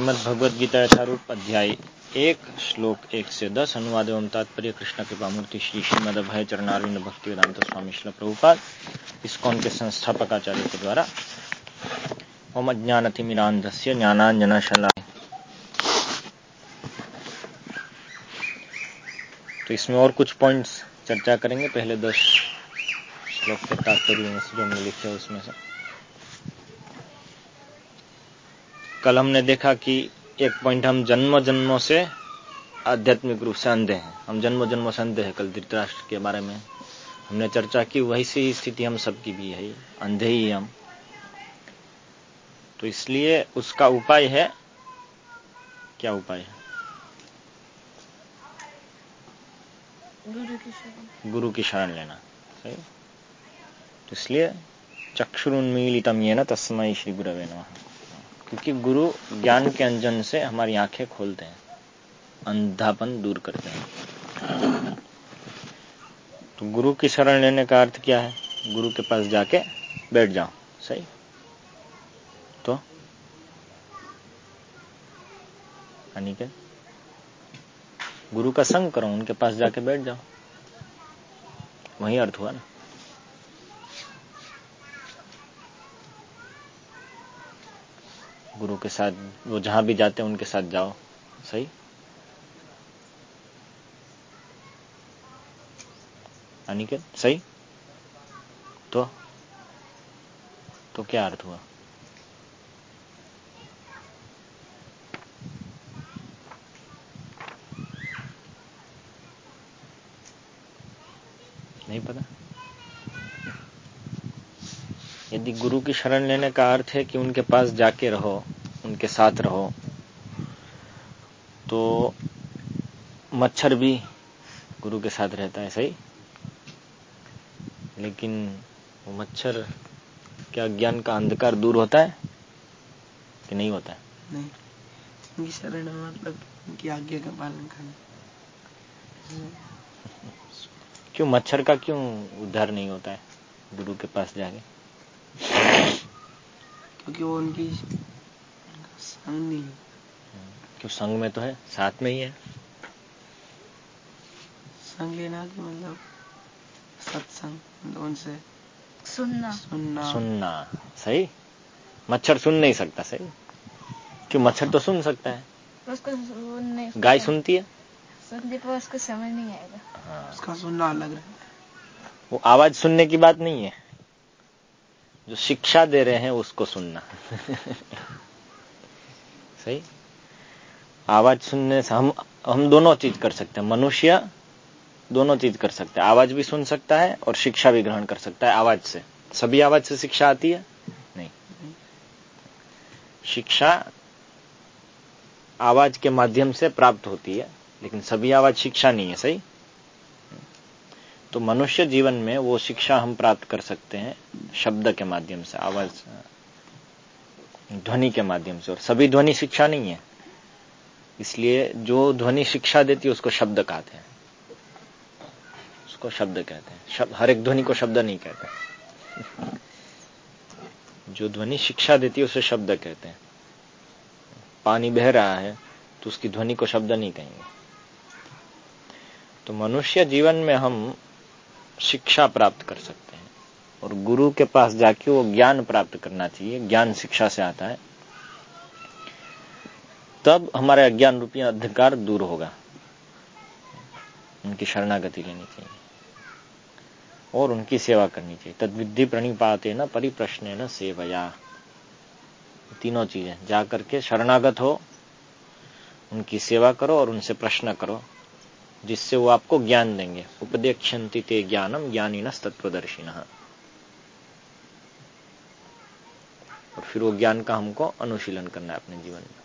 श्रीमद भगवद गीता यथारूप अध्याय एक, श्लोक एक से दस, अनुवाद एवं तात्पर्य, कृष्ण कृपा मूर्ति श्री श्रीमद अभय चरणारिंद भक्ति वेदांत स्वामी श्री प्रभुपाद, इसकोन के संस्थापक आचार्य के द्वारा। ओम अज्ञानतिमिरांधस्य ज्ञानांजन शला तो इसमें और कुछ पॉइंट्स चर्चा करेंगे, पहले दस श्लोक के तात्पर्य जो हमने लिखे उसमें से। कल हमने देखा कि एक पॉइंट हम जन्म जन्मों से आध्यात्मिक रूप से अंधे हैं। हम जन्म जन्मों से अंधे हैं कल धृतराष्ट्र के बारे में। हमने चर्चा की वैसी ही स्थिति हम सबकी भी है। अंधे ही हम। तो इसलिए उसका उपाय है। क्या उपाय है? गुरु की शरण। लेना। सही? तो इसलिए चक्षुरुन्मीलितम ये न तस्मय श्री गुरवे नमः। क्योंकि गुरु ज्ञान के अंजन से हमारी आँखें खोलते हैं, अंधापन दूर करते हैं। तो गुरु की शरण लेने का अर्थ क्या है? गुरु के पास जाके बैठ जाओ। सही? तो? अनिकेत गुरु का संग करो, उनके पास जाके बैठ जाओ। वही अर्थ हुआ ना। गुरु के साथ, वो जहाँ भी जाते हैं, उनके साथ जाओ। सही? अनिकेत, सही? तो? तो क्या अर्थ हुआ? नहीं पता। यदि गुरु की शरण लेने का अर्थ है कि उनके पास जाके रहो उनके साथ रहो। तो मच्छर भी गुरु के साथ रहता है सही? लेकिन वो मच्छर क्या ज्ञान का अंधकार दूर होता है कि नहीं होता है? नहीं। उनकी शरण मतलब उनकी आज्ञा का पालन करना। क्यों मच्छर का क्यों उद्धार नहीं होता है गुरु के पास जाके? क्योंकि वो उनकी संग नहीं क्यों संग में तो है साथ में ही है। संग लेना की मतलब सत्संग मतलब उनसे सुनना। सुनना। सुनना सही? मच्छर सुन नहीं सकता सही? क्यों मच्छर तो सुन सकता है। उसको सुनने गाय सुनती है? सुनने पर उसको समझ नहीं आएगा। हाँ। उसका सुनना अलग रहता है। वो आवाज़ सुनने की बात नहीं है। जो शिक्षा दे रहे हैं उसको सुनना। सही? आवाज़ सुनने से हम हम दोनों चीज़ कर सकते हैं। मनुष्य दोनों चीज़ कर सकता है। आवाज़ भी सुन सकता है और शिक्षा भी ग्रहण कर सकता है आवाज़ से। सभी आवाज़ से शिक्षा आती है? नहीं। शिक्षा आवाज़ के माध्यम से प्राप्त होती है, लेकिन सभी आवाज़ शिक्षा नहीं है, सही? तो मनुष्य जीवन में वो शिक्षा हम प्राप्त कर सकते हैं शब्द के माध्यम से, आवाज़ ध्वनि के माध्यम से, और सभी ध्वनि शिक्षा नहीं है। इसलिए जो ध्वनि शिक्षा देती है, उसको शब्द कहते हैं। उसको शब्द कहते हैं। शब्द हर एक ध्वनि को शब्द नहीं कहते जो ध्वनि शिक्षा देती है, उसे शब्द कहते हैं। पानी बह रहा है तो उसकी ध्वनि को शब्द नहीं कहेंगे। तो मनुष्य जीवन में हम शिक्षा प्राप्त कर सकते हैं। और गुरु के पास जाके वो ज्ञान प्राप्त करना चाहिए, ज्ञान शिक्षा से आता है। तब हमारा अज्ञान रूपी अंधकार दूर होगा। उनकी शरणागति लेनी चाहिए। और उनकी सेवा करनी चाहिए। तद्विधि प्रणिपाते न, परिप्रश्न न, सेवया। तीनों चीज़ें। जाकर के शरणागत हो, उनकी सेवा करो और उनसे प्रश्न करो, जिससे वो आपको ज्ञान देंगे। उपदेक्षंति ते ज्ञानम ज्ञानी तत्वदर्शी और फिर वो ज्ञान का हमको अनुशीलन करना है अपने जीवन में।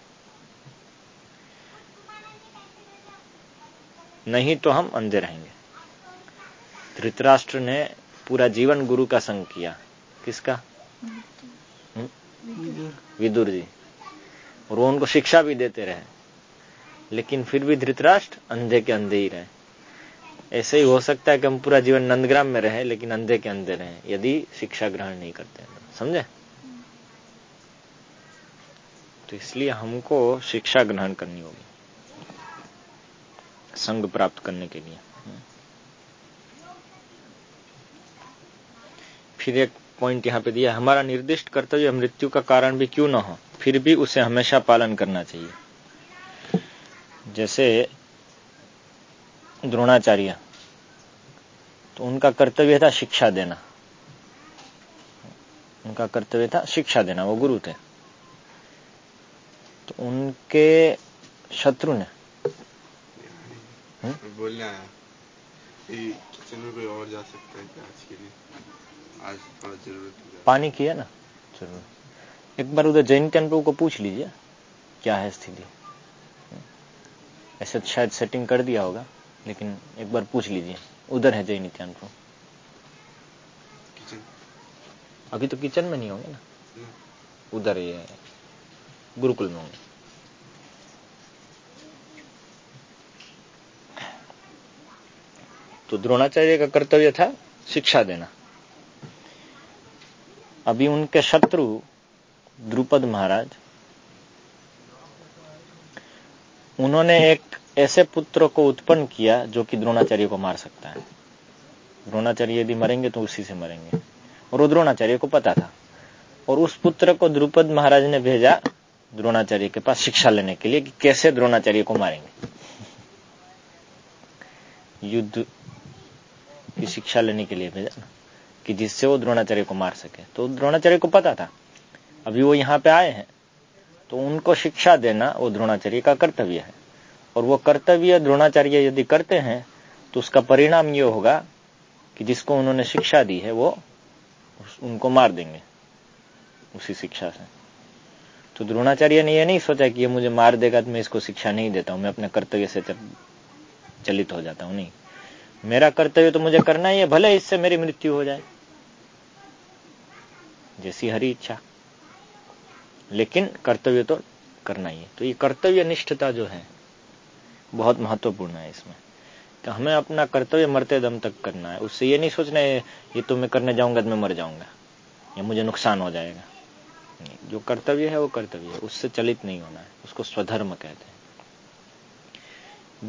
नहीं तो हम अंधे रहेंगे। धृतराष्ट्र ने पूरा जीवन गुरु का संग किया। किसका? विदुर जी। और वो उनको शिक्षा भी देते रहे। लेकिन फिर भी धृतराष्ट्र अंधे के अंधे ही रहे। ऐसे ही हो सकता है कि हम पूरा जीवन नंदग्राम में रहे, लेकिन अंधे के अंधे रहे। यदि शिक्षा ग्रहण नहीं करते समझे? तो इसलिए हमको शिक्षा ग्रहण करनी होगी। संग प्राप्त करने के लिए। फिर एक पॉइंट यहाँ पे दिया, हमारा निर्दिष्ट कर्तव्य मृत्यु का कारण भी क्यों ना हो, फिर भी उसे हमेशा पालन करना चाहिए। जैसे द्रोणाचार्य तो उनका कर्तव्य था शिक्षा देना। उनका कर्तव्य था शिक्षा देना, वो गुरु थे। तो उनके शत्रु ने। बोलने आया कोई और जा सकता है आज के लिए? आज थोड़ा ज़रूरत पानी की है ना? ज़रूर एक बार उधर जैन टेंपल को पूछ लीजिए क्या है स्थिति। ऐसे शायद सेटिंग कर दिया होगा लेकिन एक बार पूछ लीजिए। उधर है जैन टेंपल किचन। अभी तो किचन में नहीं होंगे ना? उधर ये है। गुरुकुल में होंगे तो द्रोणाचार्य का कर्तव्य था शिक्षा देना। अभी उनके शत्रु द्रुपद महाराज, उन्होंने एक ऐसे पुत्र को उत्पन्न किया जो कि द्रोणाचार्य को मार सकता है। द्रोणाचार्य यदि मरेंगे तो उसी से मरेंगे। और वो द्रोणाचार्य को पता था। और उस पुत्र को द्रुपद महाराज ने भेजा द्रोणाचार्य के पास शिक्षा लेने के लिए कि कैसे द्रोणाचार्य को मारेंगे? युद्ध की शिक्षा लेने के लिए भेजा कि जिससे वो द्रोणाचार्य को मार सके। तो द्रोणाचार्य को पता था। अभी वो यहाँ पे आए हैं तो उनको शिक्षा देना वो द्रोणाचार्य का कर्तव्य है। और वो कर्तव्य द्रोणाचार्य यदि करते हैं तो उसका परिणाम ये होगा कि जिसको उन्होंने शिक्षा दी है, वो उनको मार देंगे। उसी शिक्षा से। तो द्रोणाचार्य ने यह नहीं सोचा कि ये मुझे मार देगा तो मैं इसको शिक्षा नहीं देता हूँ, मैं अपने कर्तव्य से चलित हो जाता हूँ, नहीं। मेरा कर्तव्य तो मुझे करना ही है, भले इससे मेरी मृत्यु हो जाए। जैसी हरी इच्छा। लेकिन कर्तव्य तो करना ही है। तो ये कर्तव्य निष्ठता जो है, बहुत महत्वपूर्ण है इसमें। तो हमें अपना कर्तव्य मरते दम तक करना है। उससे ये नहीं सोचना है, ये तो मैं करने जाऊँगा तो मैं मर जाऊँगा। या मुझे नुकसान हो जाएगा। जो कर्तव्य है वो कर्तव्य है, उससे चलित नहीं होना है, उसको स्वधर्म कहते हैं।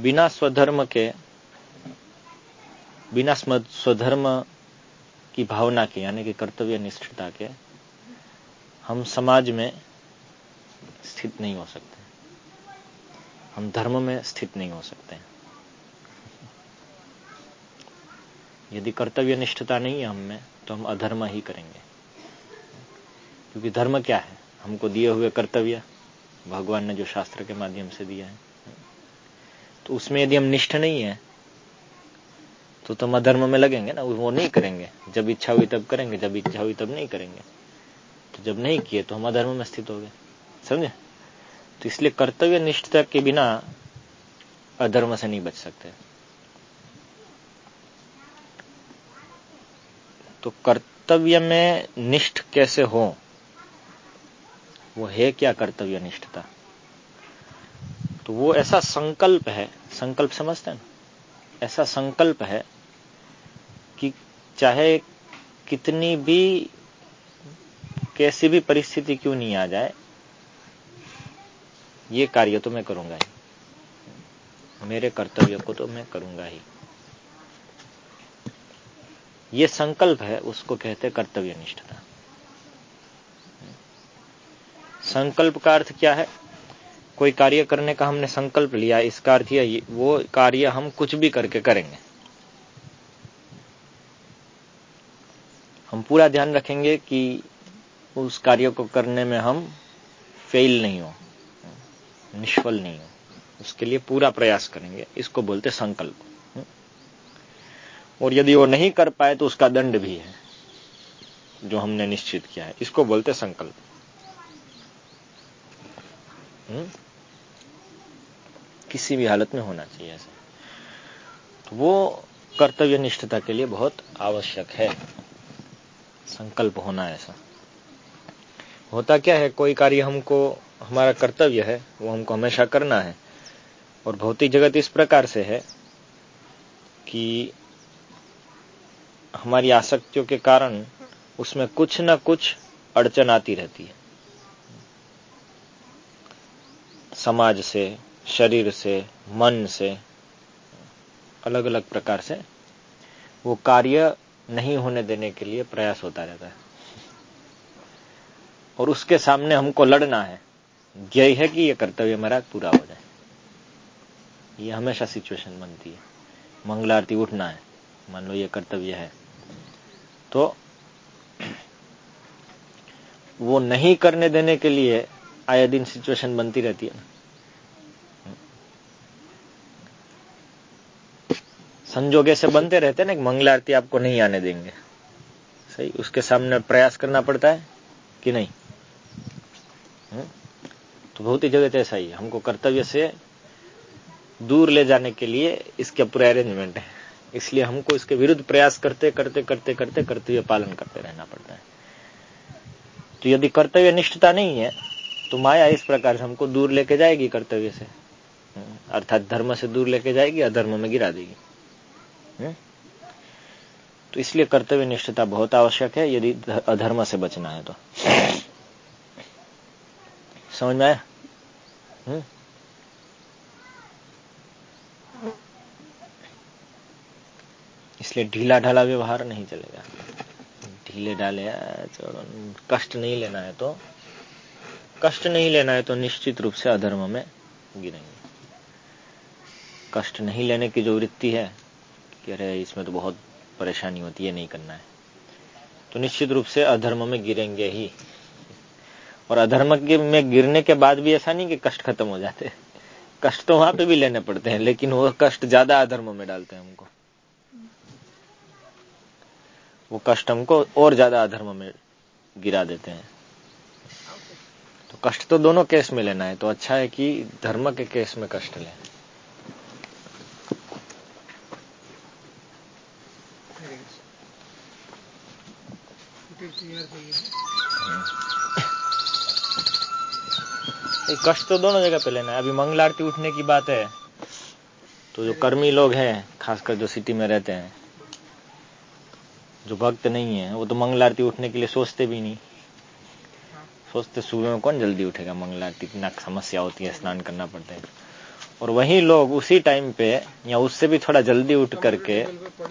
बिना स्वधर्म के, बिना स्वधर्म की भावना के, यानी कि कर्तव्य निष्ठता के, हम समाज में स्थित नहीं हो सकते। हम धर्म में स्थित नहीं हो सकते। यदि कर्तव्य निष्ठता नहीं है हम में तो हम अधर्म ही करेंगे। क्योंकि धर्म क्या है? हमको दिए हुए कर्तव्य, भगवान ने जो शास्त्र के माध्यम से दिया है। तो उसमें यदि हम निष्ठ नहीं है तो तुम तो अधर्म में लगेंगे ना, वो नहीं करेंगे। जब इच्छा हुई तब करेंगे, जब इच्छा हुई तब नहीं करेंगे। तो जब नहीं किए तो हम अधर्म में स्थित हो गए। समझे? तो इसलिए कर्तव्य निष्ठता के बिना अधर्म से नहीं बच सकते। तो कर्तव्य में निष्ठ कैसे हो? वो है क्या कर्तव्य निष्ठता तो वो ऐसा संकल्प है, संकल्प समझते हैं ना? ऐसा संकल्प है कि चाहे कितनी भी, कैसी भी परिस्थिति क्यों नहीं आ जाए, ये कार्य तो मैं करूँगा ही। मेरे कर्तव्य को तो मैं करूँगा ही। ये संकल्प है, उसको कहते कर्तव्य निष्ठता संकल्प का अर्थ क्या है? कोई कार्य करने का हमने संकल्प लिया, इसका अर्थ यह, वो कार्य हम कुछ भी करके करेंगे। हम पूरा ध्यान रखेंगे कि उस कार्य को करने में हम फेल नहीं हो, निष्फल नहीं हो। उसके लिए पूरा प्रयास करेंगे, इसको बोलते संकल्प। और यदि वो नहीं कर पाए तो उसका दंड भी है, जो हमने निश्चित किया है, इसको बोलते संकल्प। हुँ? किसी भी हालत में होना चाहिए ऐसा। तो वो कर्तव्य निष्ठता के लिए बहुत आवश्यक है। संकल्प होना ऐसा। होता क्या है, कोई कार्य हमको, हमारा कर्तव्य है, वो हमको हमेशा करना है। और भौतिक जगत इस प्रकार से है कि हमारी आसक्तियों के कारण उसमें कुछ ना कुछ अड़चन आती रहती है। समाज से, शरीर से, मन से अलग अलग प्रकार से वो कार्य नहीं होने देने के लिए प्रयास होता रहता है। और उसके सामने हमको लड़ना है। यही है कि ये कर्तव्य मेरा पूरा हो जाए। ये हमेशा सिचुएशन बनती है। मंगला आरती उठना है। मान लो ये कर्तव्य है। तो वो नहीं करने देने के लिए आए दिन सिचुएशन बनती रहती है ना। संजोगे से बनते रहते हैं ना मंगला आरती आपको नहीं आने देंगे। सही उसके सामने प्रयास करना पड़ता है कि नहीं? हम्म? तो बहुत ही जगह ऐसा ही है। हमको कर्तव्य से दूर ले जाने के लिए इसके पूरे अरेंजमेंट है। इसलिए हमको इसके विरुद्ध प्रयास करते करते करते करते कर्तव्य पालन करते रहना पड़ता है। तो यदि कर्तव्य निष्ठता नहीं है तो माया इस प्रकार से हमको दूर लेके जाएगी कर्तव्य से। हम्म? अर्थात धर्म से दूर लेके जाएगी अधर्म में गिरा देगी। तो इसलिए कर्तव्य निष्ठता बहुत आवश्यक है, यदि अधर्म से बचना है तो। समझ में? इसलिए ढीला ढाला व्यवहार नहीं चलेगा। ढीले चलो, कष्ट नहीं लेना है तो। कष्ट नहीं लेना है तो निश्चित रूप से अधर्म में गिरेंगे। कष्ट नहीं लेने की जो वृत्ति है कि अरे इसमें तो बहुत परेशानी होती है, नहीं करना है। तो निश्चित रूप से अधर्म में गिरेंगे ही। और अधर्म के में गिरने के बाद भी ऐसा नहीं कि कष्ट खत्म हो जाते। कष्ट तो वहाँ पे भी लेने पड़ते हैं, लेकिन वो कष्ट ज़्यादा अधर्म में डालते हैं हमको। वो कष्ट हमको और ज़्यादा अधर्म में गिरा देते हैं। तो कष्ट तो दोनों केस में लेना है तो अच्छा है कि धर्म के केस में कष्ट लें। कष्ट तो दोनों जगह पे लेना है। अभी मंगल आरती उठने की बात है तो जो कर्मी लोग हैं खासकर जो सिटी में रहते हैं जो भक्त नहीं है वो तो मंगल आरती उठने के लिए सोचते भी नहीं। सोचते सुबह में कौन जल्दी उठेगा मंगल आरती इतना समस्या होती है स्नान करना पड़ता है। और वही लोग उसी टाइम पे या उससे भी थोड़ा जल्दी उठ करके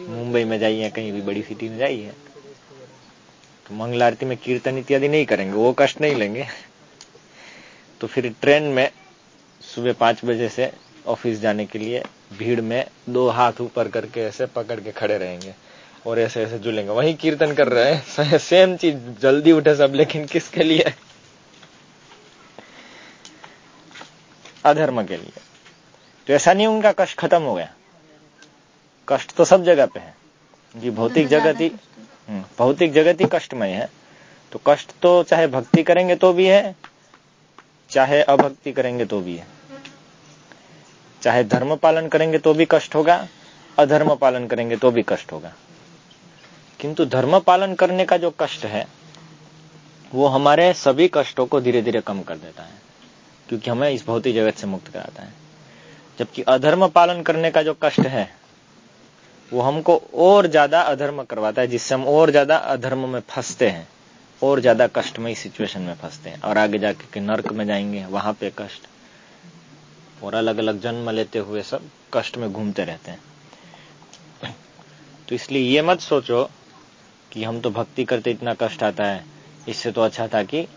मुंबई में जाइए कहीं भी बड़ी सिटी में जाइए। तो मंगल आरती में कीर्तन इत्यादि नहीं करेंगे वो कष्ट नहीं लेंगे। तो फिर ट्रेन में सुबह पाँच बजे से ऑफ़िस जाने के लिए भीड़ में दो हाथ ऊपर करके ऐसे पकड़ के खड़े रहेंगे और ऐसे ऐसे जुलेंगे वही कीर्तन कर रहे हैं सेम चीज़ जल्दी उठे सब लेकिन किसके लिए? अधर्म के लिए। तो ऐसा नहीं उनका कष्ट खत्म हो गया? कष्ट तो सब जगह पे है। जी भौतिक जगत ही भौतिक जगत ही कष्टमय है। तो कष्ट तो चाहे भक्ति करेंगे तो भी है, चाहे अभक्ति करेंगे तो भी है। चाहे धर्म पालन करेंगे तो भी कष्ट होगा, अधर्म पालन करेंगे तो भी कष्ट होगा। किंतु धर्म पालन करने का जो कष्ट है, वो हमारे सभी कष्टों को धीरे धीरे कम कर देता है, क्योंकि हमें इस भौतिक जगत से मुक्त कराता है। जबकि अधर्म पालन करने का जो कष्ट है वो हमको और ज़्यादा अधर्म करवाता है, जिससे हम और ज़्यादा अधर्म में फंसते हैं, और ज़्यादा कष्टमय सिचुएशन में फंसते हैं। और आगे जाके के नर्क में जाएँगे, वहाँ पे कष्ट। और अलग अलग जन्म लेते हुए सब कष्ट में घूमते रहते हैं। तो इसलिए ये मत सोचो कि हम तो भक्ति करते इतना कष्ट आता है। इससे तो अच्छा था कि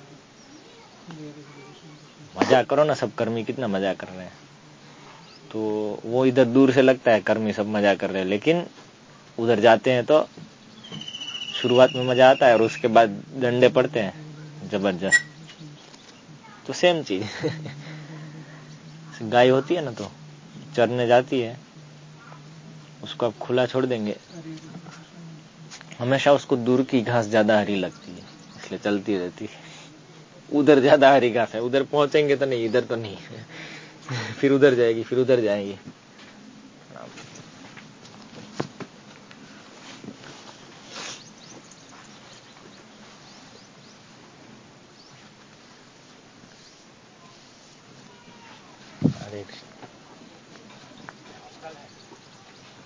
मज़ा करो ना सब कर्मी, कितना मज़ा कर रहे हैं। तो वो इधर दूर से लगता है, कर्मी सब मज़ा कर रहे हैं। लेकिन उधर जाते हैं तो शुरुआत में मज़ा आता है और उसके बाद डंडे पड़ते हैं, ज़बरदस्त। तो सेम चीज़। गाय होती है ना तो चरने जाती है, उसको आप खुला छोड़ देंगे। हमेशा उसको दूर की घास ज़्यादा हरी लगती है, इसलिए चलती रहती है। उधर ज़्यादा हरी घास है, उधर पहुँचेंगे तो नहीं, इधर तो नहीं। फिर उधर जाएगी फिर उधर जाएगी।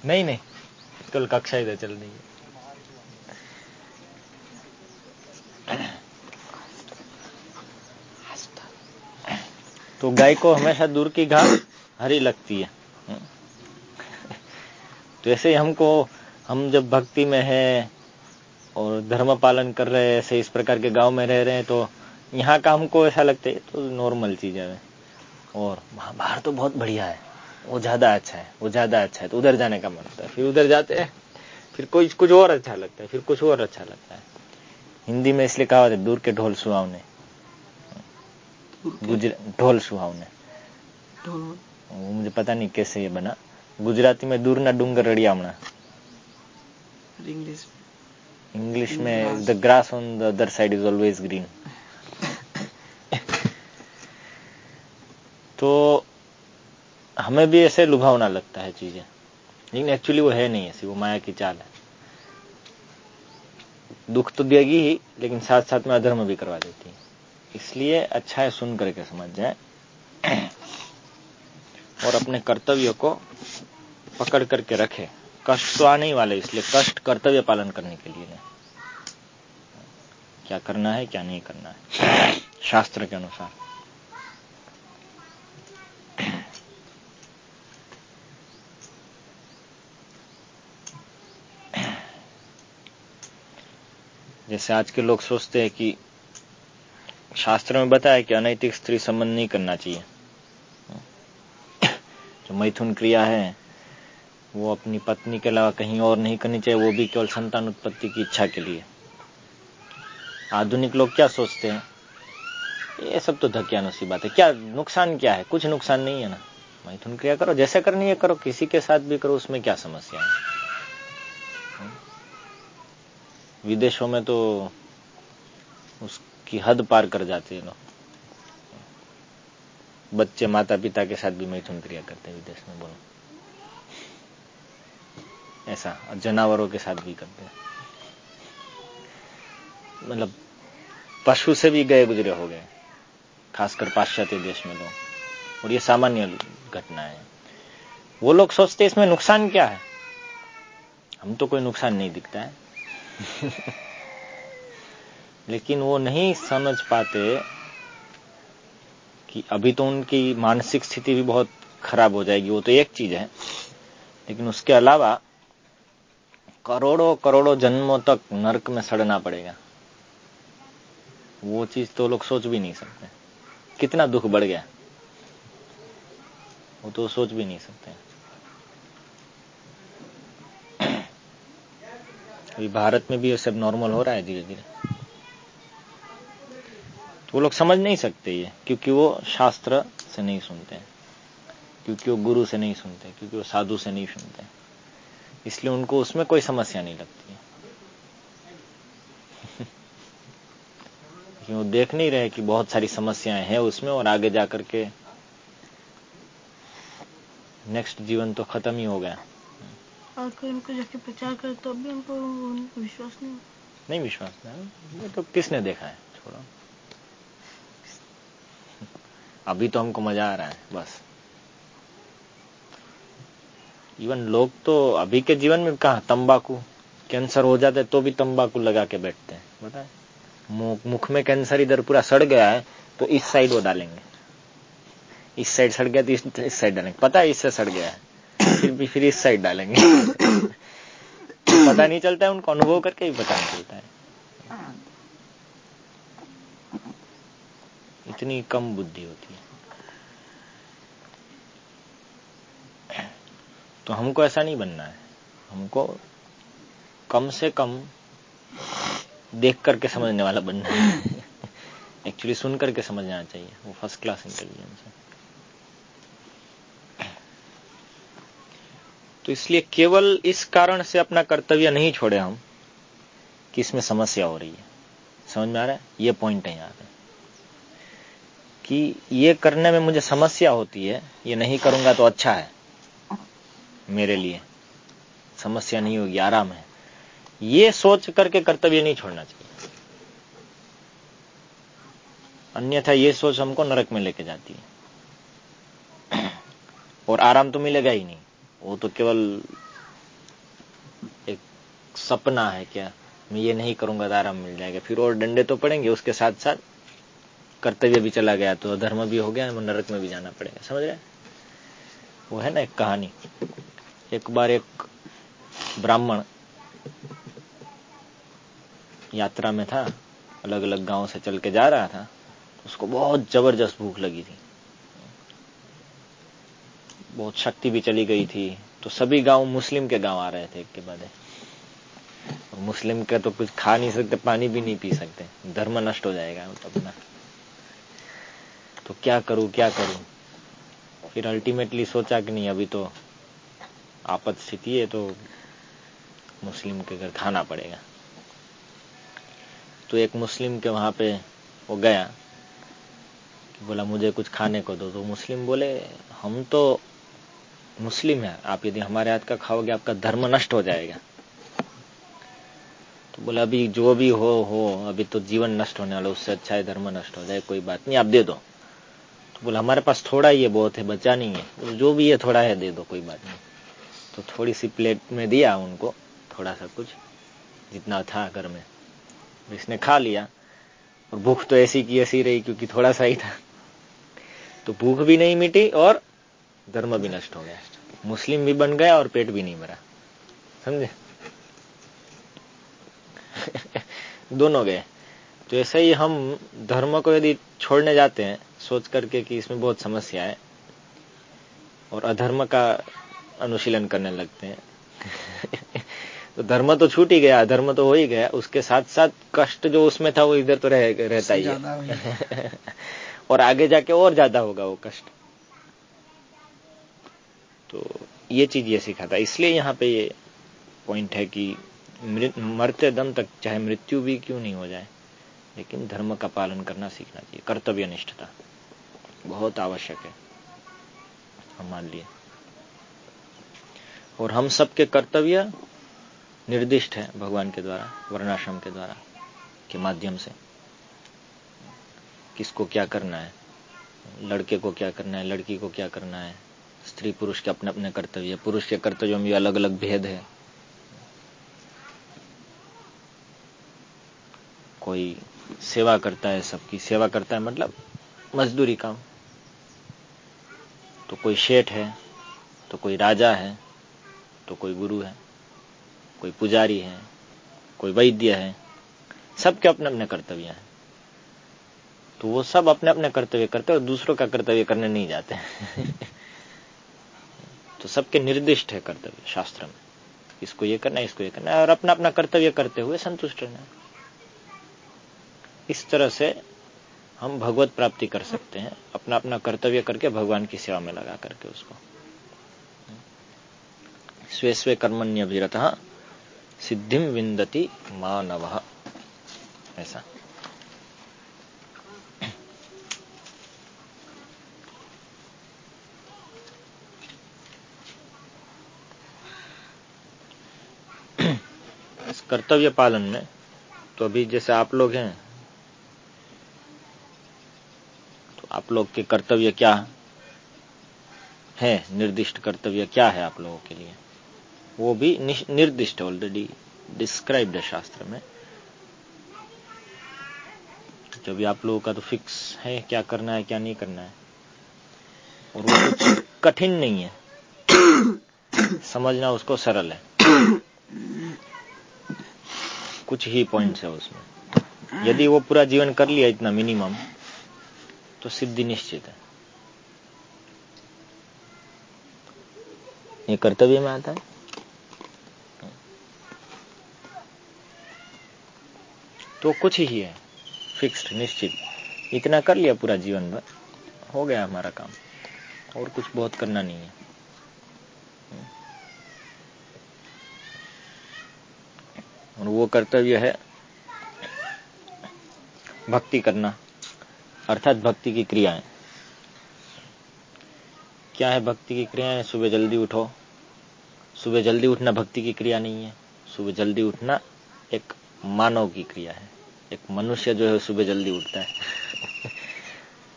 नहीं नहीं कल कक्षा इधर चल रही है। तो गाय को हमेशा दूर की घास हरी लगती है। तो ऐसे ही हमको, हम जब भक्ति में है और धर्म पालन कर रहे हैं, ऐसे इस प्रकार के गाँव में रह रहे हैं तो यहाँ का हमको ऐसा लगता है तो नॉर्मल चीज़ है। और वहाँ बाहर तो बहुत बढ़िया है। वो ज़्यादा अच्छा है, वो ज़्यादा अच्छा है। तो उधर जाने का मन होता है। फिर उधर जाते हैं, फिर कोई, कुछ और अच्छा लगता है, फिर कुछ और अच्छा लगता है। हिंदी में इसलिए कहा दूर के ढोल सुहावने। ढोल सुहावने ढोल। मुझे पता नहीं कैसे ये बना। गुजराती में दूर ना डूंगर रड़ियामणा इंग्लिश इंग्लिश में the grass on the other side is always green तो हमें भी ऐसे लुभावना लगता है चीज़ें। लेकिन एक्चुअली वो है नहीं ऐसी वो माया की चाल है। दुख तो देगी ही लेकिन साथ साथ में अधर्म भी करवा देती है। इसलिए अच्छा है सुन करके समझ जाए। और अपने कर्तव्य को पकड़ करके रखे। कष्ट तो आने ही वाले, इसलिए कष्ट कर्तव्य पालन करने के लिए। क्या करना है, क्या नहीं करना है? शास्त्र के अनुसार। जैसे आज के लोग सोचते हैं कि शास्त्र में बताया कि अनैतिक स्त्री संबंध नहीं करना चाहिए। जो मैथुन क्रिया है, वो अपनी पत्नी के अलावा कहीं और नहीं करनी चाहिए, वो भी केवल संतान उत्पत्ति की इच्छा के लिए। आधुनिक लोग क्या सोचते हैं? ये सब तो धक्यानुसी बात है। क्या नुकसान क्या है? कुछ नुकसान नहीं है ना। मैथुन क्रिया करो, जैसे करनी है करो, किसी के साथ भी करो, उसमें क्या समस्या है? विदेशों में तो उसकी हद पार कर जाते हैं लोग। बच्चे माता पिता के साथ भी मैथुन क्रिया करते हैं विदेश में बोलो। ऐसा जानवरों के साथ भी करते हैं। मतलब पशु से भी गए गुजरे हो गए, खासकर पाश्चात्य देश में लोग। और ये सामान्य घटना है। वो लोग सोचते इसमें नुकसान क्या है? हम तो कोई नुकसान नहीं दिखता है। लेकिन वो नहीं समझ पाते कि अभी तो उनकी मानसिक स्थिति भी बहुत खराब हो जाएगी, वो तो एक चीज़ है। लेकिन उसके अलावा करोड़ों करोड़ों जन्मों तक नरक में सड़ना पड़ेगा। वो चीज़ तो लोग सोच भी नहीं सकते। कितना दुख बढ़ गया। वो तो सोच भी नहीं सकते। अभी भारत में भी ये सब नॉर्मल हो रहा है धीरे धीरे वो लोग समझ नहीं सकते ये क्योंकि वो शास्त्र से नहीं सुनते क्योंकि वो गुरु से नहीं सुनते क्योंकि वो साधु से नहीं सुनते। इसलिए उनको उसमें कोई समस्या नहीं लगती है। वो देख नहीं रहे कि बहुत सारी समस्याएँ हैं उसमें और आगे जाकर के नेक्स्ट जीवन तो खत्म ही हो गया। और कोई उनको जाके प्रचार करे तो भी उनको विश्वास नहीं। नहीं विश्वास नहीं तो किसने देखा है? छोड़ो। अभी तो हमको मज़ा आ रहा है बस। इवन लोग तो अभी के जीवन में कहा तंबाकू कैंसर हो जाता है तो भी तंबाकू लगा के बैठते हैं बताए। मुख में कैंसर इधर पूरा सड़ गया है तो इस साइड वो डालेंगे। इस साइड सड़ गया तो इस, इस साइड डालेंगे। पता है इससे सड़ गया है फिर भी फिर इस साइड डालेंगे। पता नहीं चलता है उनको अनुभव करके ही पता नहीं चलता है। इतनी कम बुद्धि होती है। तो हमको ऐसा नहीं बनना है। हमको कम से कम देख करके समझने वाला बनना है। एक्चुअली सुन करके समझ समझना चाहिए। वो फ़र्स्ट क्लास इंटेलिजेंस है। तो इसलिए केवल इस कारण से अपना कर्तव्य नहीं छोड़े हम कि इसमें समस्या हो रही है। समझ में आ रहा है? ये पॉइंट है यहाँ पे। कि ये करने में मुझे समस्या होती है, ये नहीं करूँगा तो अच्छा है, मेरे लिए। समस्या नहीं होगी, आराम है। ये सोच करके कर्तव्य नहीं छोड़ना चाहिए। अन्यथा ये सोच हमको नरक में लेके जाती है। और आराम तो मिलेगा ही नहीं। वो तो केवल एक सपना है क्या? मैं ये नहीं करूँगा तो आराम मिल जाएगा। फिर और डंडे तो पड़ेंगे उसके साथ साथ कर्तव्य भी चला गया तो धर्म भी हो गया नरक में भी जाना पड़ेगा। समझ रहे वो है ना एक कहानी। एक बार एक ब्राह्मण यात्रा में था अलग अलग गाँव से चल के जा रहा था, उसको बहुत ज़बरदस्त भूख लगी थी। बहुत शक्ति भी चली गई थी। तो सभी गाँव मुस्लिम के गाँव आ रहे थे एक के बाद मुस्लिम का तो कुछ खा नहीं सकते, पानी भी नहीं पी सकते। धर्म नष्ट हो जाएगा अपना। तो क्या करूँ क्या करूँ? फिर अल्टीमेटली सोचा कि नहीं, अभी तो आपत स्थिति है तो मुस्लिम के घर खाना पड़ेगा। तो एक मुस्लिम के वहाँ पे वो गया, कि बोला, मुझे कुछ खाने को दो। तो मुस्लिम बोले, हम तो मुस्लिम है। आप यदि हमारे हाथ का खाओगे, आपका धर्म नष्ट हो जाएगा। तो बोला, अभी जो भी हो हो। अभी तो जीवन नष्ट होने वाला उससे अच्छा है, धर्म नष्ट हो जाए, कोई बात नहीं। आप दे दो। बोला, हमारे पास थोड़ा ही है बहुत है, बचा नहीं है। जो भी है, थोड़ा है, दे दो, कोई बात नहीं। तो थोड़ी सी प्लेट में दिया उनको, थोड़ा सा कुछ, जितना था घर में। इसने खा लिया, और भूख तो ऐसी की ऐसी रही, क्योंकि थोड़ा सा ही था। तो भूख भी नहीं मिटी, और धर्म भी नष्ट हो गया। मुस्लिम भी बन गया, और पेट भी नहीं मरा समझे? दोनों गए। तो ऐसे ही हम धर्म को यदि छोड़ने जाते हैं सोच करके कि इसमें बहुत समस्या है और अधर्म का अनुशीलन करने लगते हैं। तो धर्म तो छूट ही गया अधर्म तो हो ही गया। उसके साथ साथ कष्ट जो उसमें था वो इधर तो रह, रहता ही है। और आगे जाके और ज़्यादा होगा वो कष्ट। तो ये चीज़ ये सिखाता इसलिए यहाँ पे ये पॉइंट है कि मरते दम तक चाहे मृत्यु भी क्यों नहीं हो जाए लेकिन धर्म का पालन करना सीखना चाहिए कर्तव्य निष्ठता बहुत आवश्यक है। हमारे लिए। और हम सबके कर्तव्य निर्दिष्ट है भगवान के द्वारा, वर्णाश्रम के द्वारा, के माध्यम से। किसको क्या करना है? लड़के को क्या करना है? लड़की को क्या करना है? स्त्री पुरुष के अपने अपने कर्तव्य। पुरुष के कर्तव्यों में अलग अलग भेद है। कोई सेवा करता है सबकी। सेवा करता है मतलब मजदूरी काम। तो कोई शेठ है तो कोई राजा है तो कोई गुरु है, कोई पुजारी है, कोई वैद्य है, सबके अपने अपने कर्तव्य हैं। तो वो सब अपने अपने कर्तव्य करते और दूसरों का कर्तव्य करने नहीं जाते। तो सबके निर्दिष्ट है कर्तव्य, शास्त्र में। इसको ये करना इसको ये करना और अपना अपना कर्तव्य करते हुए संतुष्ट रहना इस तरह से हम भगवत प्राप्ति कर सकते हैं, अपना अपना कर्तव्य करके भगवान की सेवा में लगा करके उसको। स्वे स्वे कर्मण्य अभिरत सिद्धिम विंदती मानव। ऐसा। कर्तव्य पालन में तो अभी जैसे आप लोग हैं तो आप लोग के कर्तव्य क्या है? निर्दिष्ट कर्तव्य क्या है आप लोगों के लिए? वो भी निर्दिष्ट ऑलरेडी डिस्क्राइब्ड है शास्त्र में। जो भी आप लोगों का तो फिक्स है क्या करना है, क्या नहीं करना है। और वो कुछ कठिन नहीं है। समझना उसको सरल है। कुछ ही पॉइंट्स है उसमें। यदि वो पूरा जीवन कर लिया इतना मिनिमम तो सिद्धि निश्चित है। ये कर्तव्य में आता है। तो कुछ ही है फिक्स्ड निश्चित। इतना कर लिया पूरा जीवन भर, हो गया हमारा काम। और कुछ बहुत करना नहीं है। और वो कर्तव्य है, भक्ति करना। अर्थात भक्ति की क्रियाएँ। क्या है भक्ति की क्रियाएँ? सुबह जल्दी उठो। सुबह जल्दी उठना भक्ति की क्रिया नहीं है। सुबह जल्दी उठना एक मानव की क्रिया है। एक मनुष्य जो है सुबह जल्दी उठता है।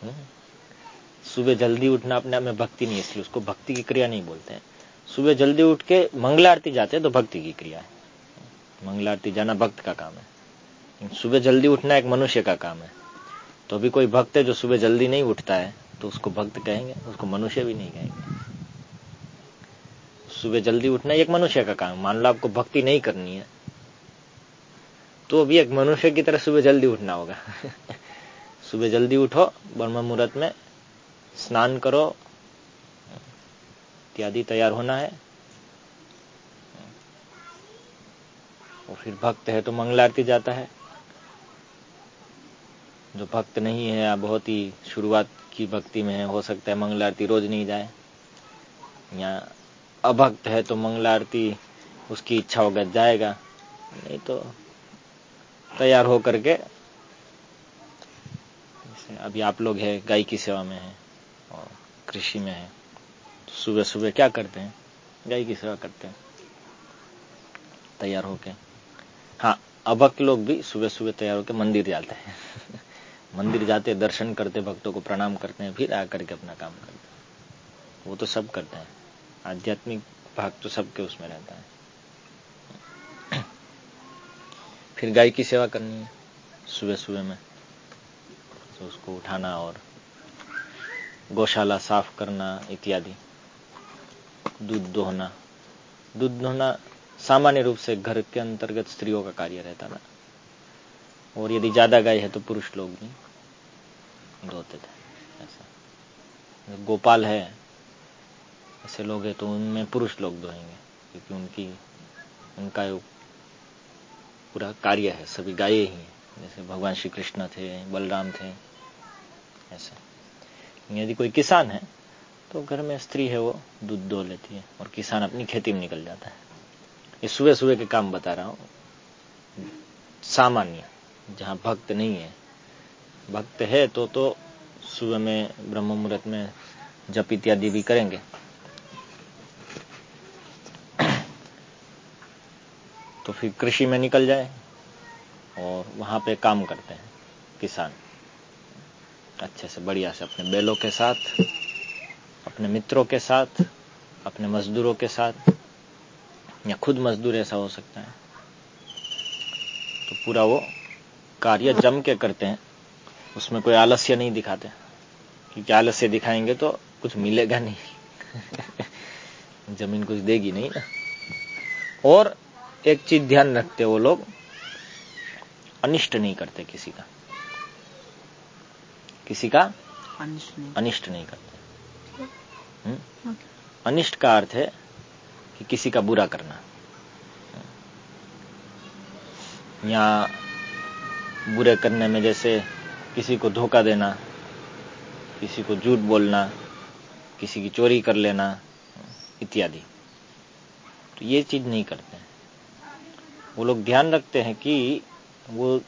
हम्म? सुबह जल्दी उठना अपने आप में भक्ति नहीं है, इसलिए उसको भक्ति की क्रिया नहीं बोलते हैं। सुबह जल्दी उठ के मंगला आरती जाते हैं तो भक्ति की क्रिया है। मंगलारती जाना भक्त का काम है। सुबह जल्दी उठना एक मनुष्य का काम है। तो अभी कोई भक्त है जो सुबह जल्दी नहीं उठता है तो उसको भक्त कहेंगे, उसको मनुष्य भी नहीं कहेंगे। सुबह जल्दी उठना एक मनुष्य का काम, मान लो आपको भक्ति नहीं करनी है तो अभी एक मनुष्य की तरह सुबह जल्दी उठना होगा। सुबह जल्दी उठो, ब्रह्म मुहूर्त में स्नान करो, इत्यादि तैयार होना है। और फिर भक्त है तो मंगल आरती जाता है। जो भक्त नहीं है या बहुत ही शुरुआत की भक्ति में है, हो सकता है मंगल आरती रोज नहीं जाए। या अभक्त है तो मंगल आरती उसकी इच्छा होगा जाएगा। नहीं तो तैयार हो करके अभी आप लोग हैं, गाय की सेवा में है और कृषि में है तो सुबह सुबह क्या करते हैं? गाय की सेवा करते हैं, तैयार होके। हाँ अभक्त लोग भी सुबह सुबह तैयार होकर मंदिर जाते हैं। मंदिर जाते, दर्शन करते, भक्तों को प्रणाम करते हैं, फिर आकर के अपना काम करते हैं। वो तो सब करते हैं। आध्यात्मिक भाग तो सबके उसमें रहता है। फिर गाय की सेवा करनी है सुबह सुबह में। तो उसको उठाना और गौशाला साफ़ करना इत्यादि। दूध दोहना। दूध दोहना सामान्य रूप से घर के अंतर्गत स्त्रियों का कार्य रहता ना। और यदि ज़्यादा गाय है तो पुरुष लोग भी धोते थे, ऐसा। गोपाल है, ऐसे लोग हैं तो उनमें पुरुष लोग धोएँगे, क्योंकि उनकी, उनका पूरा कार्य है, सभी गाये ही हैं। जैसे भगवान श्री कृष्ण थे, बलराम थे, ऐसा। यदि कोई किसान है तो घर में स्त्री है वो, दूध दो लेती है, और किसान अपनी खेती में निकल जाता है। ये सुबह सुबह के काम बता रहा हूँ, सामान्य। जहाँ भक्त नहीं है। भक्त है तो तो सुबह में ब्रह्म मुहूर्त में जप इत्यादि भी करेंगे। तो फिर कृषि में निकल जाए और वहाँ पे काम करते हैं किसान। अच्छे से, बढ़िया से अपने बैलों के साथ, अपने मित्रों के साथ, अपने मजदूरों के साथ, या खुद मजदूर ऐसा हो सकता है। तो पूरा वो कार्य जम के करते हैं उसमें कोई आलस्य नहीं दिखाते। क्योंकि आलस्य दिखाएँगे तो कुछ मिलेगा नहीं। ज़मीन कुछ देगी नहीं ना। और एक चीज़ ध्यान रखते वो लोग अनिष्ट नहीं करते किसी का। किसी का? अनिष्ट नहीं। अनिष्ट नहीं करते। अनिष्ट का अर्थ है कि किसी का बुरा करना। या बुरे करने में जैसे किसी को धोखा देना, किसी को झूठ बोलना, किसी की चोरी कर लेना, इत्यादि। तो ये चीज़ नहीं करते। वो लोग ध्यान रखते हैं कि वो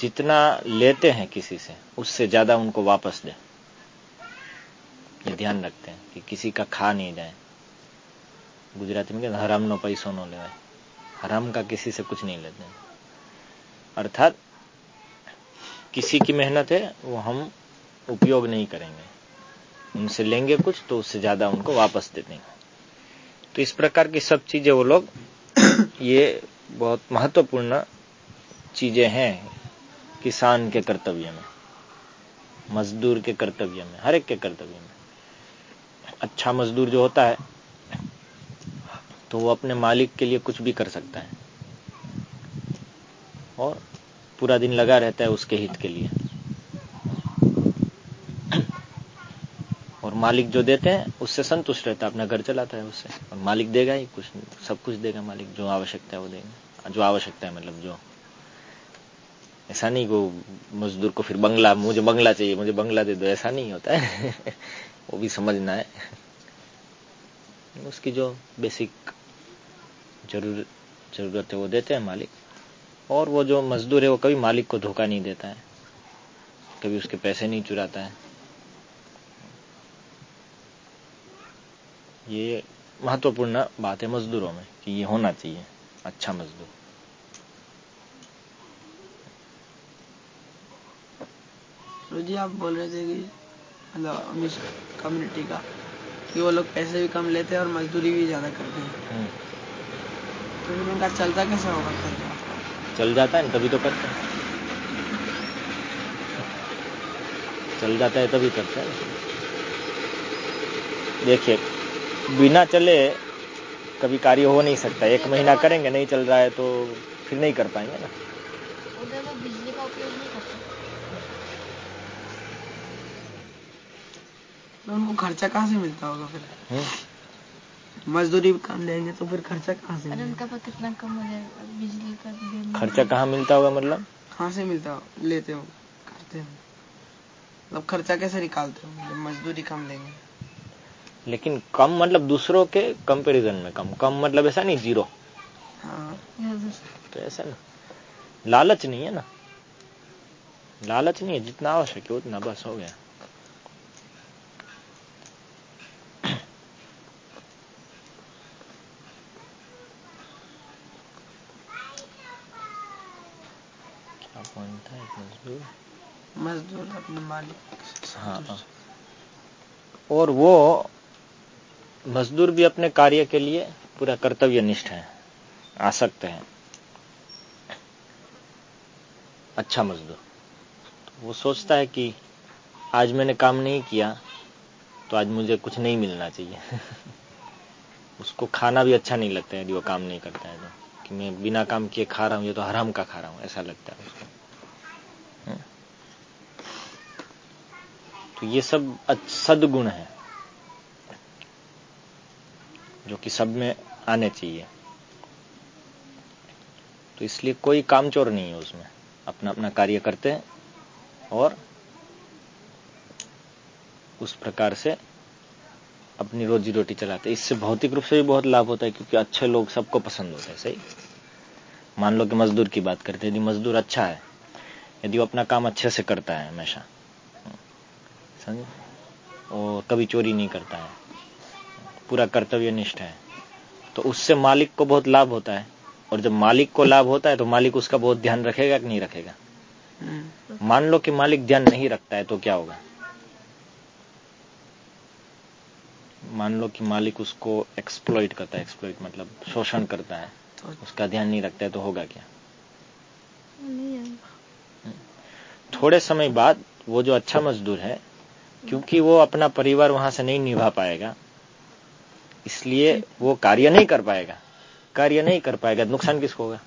जितना लेते हैं किसी से, उससे ज़्यादा उनको वापस दे। ये ध्यान रखते हैं कि किसी का खा नहीं जाए। गुजराती में हराम नो पैसो नो ले हराम का किसी से कुछ नहीं लेते अर्थात किसी की मेहनत है, वो हम उपयोग नहीं करेंगे। उनसे लेंगे कुछ तो उससे ज़्यादा उनको वापस दे देंगे। तो इस प्रकार की सब चीज़ें वो लोग, ये बहुत महत्वपूर्ण चीज़ें हैं किसान के कर्तव्य में, मजदूर के कर्तव्य में, हर एक के कर्तव्य में। अच्छा मजदूर जो होता है तो वो अपने मालिक के लिए कुछ भी कर सकता है। और पूरा दिन लगा रहता है उसके हित के लिए। और मालिक जो देते हैं, उससे संतुष्ट रहता है, अपना घर चलाता है उससे। और मालिक देगा ही कुछ सब कुछ देगा मालिक, जो आवश्यकता है वो देगा। जो आवश्यकता है मतलब जो। ऐसा नहीं को मजदूर को फिर बंगला, मुझे बंगला चाहिए, मुझे बंगला दे दो, ऐसा नहीं होता है। वो भी समझना है। उसकी जो बेसिक ज़रूर, ज़रूरत है, वो देते हैं मालिक। और वो जो मजदूर है वो कभी मालिक को धोखा नहीं देता है। कभी उसके पैसे नहीं चुराता है। ये महत्वपूर्ण बात है मजदूरों में कि ये होना चाहिए अच्छा मजदूर। तो जी आप बोल रहे थे कि मतलब कम्युनिटी का कि वो लोग पैसे भी कम लेते हैं और मजदूरी भी ज़्यादा करते हैं। तो फिर उनका चलता कैसे होगा चल जाता है ना तभी तो करते हैं। चल जाता है तभी करता है। देखिए बिना चले कभी कार्य हो नहीं सकता। एक महीना करेंगे नहीं चल रहा है तो फिर नहीं कर पाएँगे ना। उधर वो बिजली का उपयोग नहीं करते। तो उनको खर्चा कहाँ से मिलता होगा फिर? हम्म। मजदूरी भी काम लेंगे तो फिर खर्चा कहाँ से उनका कितना कम हो जाएगा? बिजली का बिल खर्चा कहाँ मिलता होगा मतलब? कहाँ से मिलता हो? लेते हो? करते हो? मतलब खर्चा कैसे निकालते हो? मजदूरी कम लेंगे लेकिन कम मतलब दूसरों के कंपैरिजन में कम। कम मतलब ऐसा नहीं ज़ीरो हाँ। तो ऐसा ना। लालच नहीं है ना? लालच नहीं है जितना आवश्यक है उतना बस हो गया। था एक मजदूर मजदूर अपने मालिक हाँ हाँ। और वो मजदूर भी अपने कार्य के लिए पूरा कर्तव्य निष्ठ है आसक्त है। अच्छा मजदूर। तो वो सोचता है कि आज मैंने काम नहीं किया तो आज मुझे कुछ नहीं मिलना चाहिए। उसको खाना भी अच्छा नहीं लगता है यदि वो काम नहीं करता है तो। कि मैं बिना काम किए खा रहा हूँ ये तो हराम का खा रहा हूँ ऐसा लगता है उसको। तो ये सब सदगुण है, जो कि सब में आने चाहिए। तो इसलिए कोई कामचोर नहीं है उसमें। अपना अपना कार्य करते हैं और उस प्रकार से अपनी रोजी रोटी चलाते इससे भौतिक रूप से भी बहुत लाभ होता है, क्योंकि अच्छे लोग सबको पसंद होते हैं, सही? मान लो कि मजदूर की बात करते हैं, यदि मजदूर अच्छा है, यदि वो अपना काम अच्छे से करता है हमेशा समझे और कभी चोरी नहीं करता है। पूरा कर्तव्य निष्ठ है। तो उससे मालिक को बहुत लाभ होता है। और जब मालिक को लाभ होता है तो मालिक उसका बहुत ध्यान रखेगा कि नहीं रखेगा? हम्म, मान लो कि मालिक ध्यान नहीं रखता है तो क्या होगा? मान लो कि मालिक उसको एक्सप्लॉइट करता है। एक्सप्लॉइट मतलब शोषण करता है। तो उसका ध्यान नहीं रखता है तो होगा क्या? नहीं थोड़े समय बाद वो जो अच्छा मजदूर है क्योंकि वो अपना परिवार वहाँ से नहीं निभा पाएगा। इसलिए वो कार्य नहीं कर पाएगा। कार्य नहीं कर पाएगा, नुकसान किसको होगा?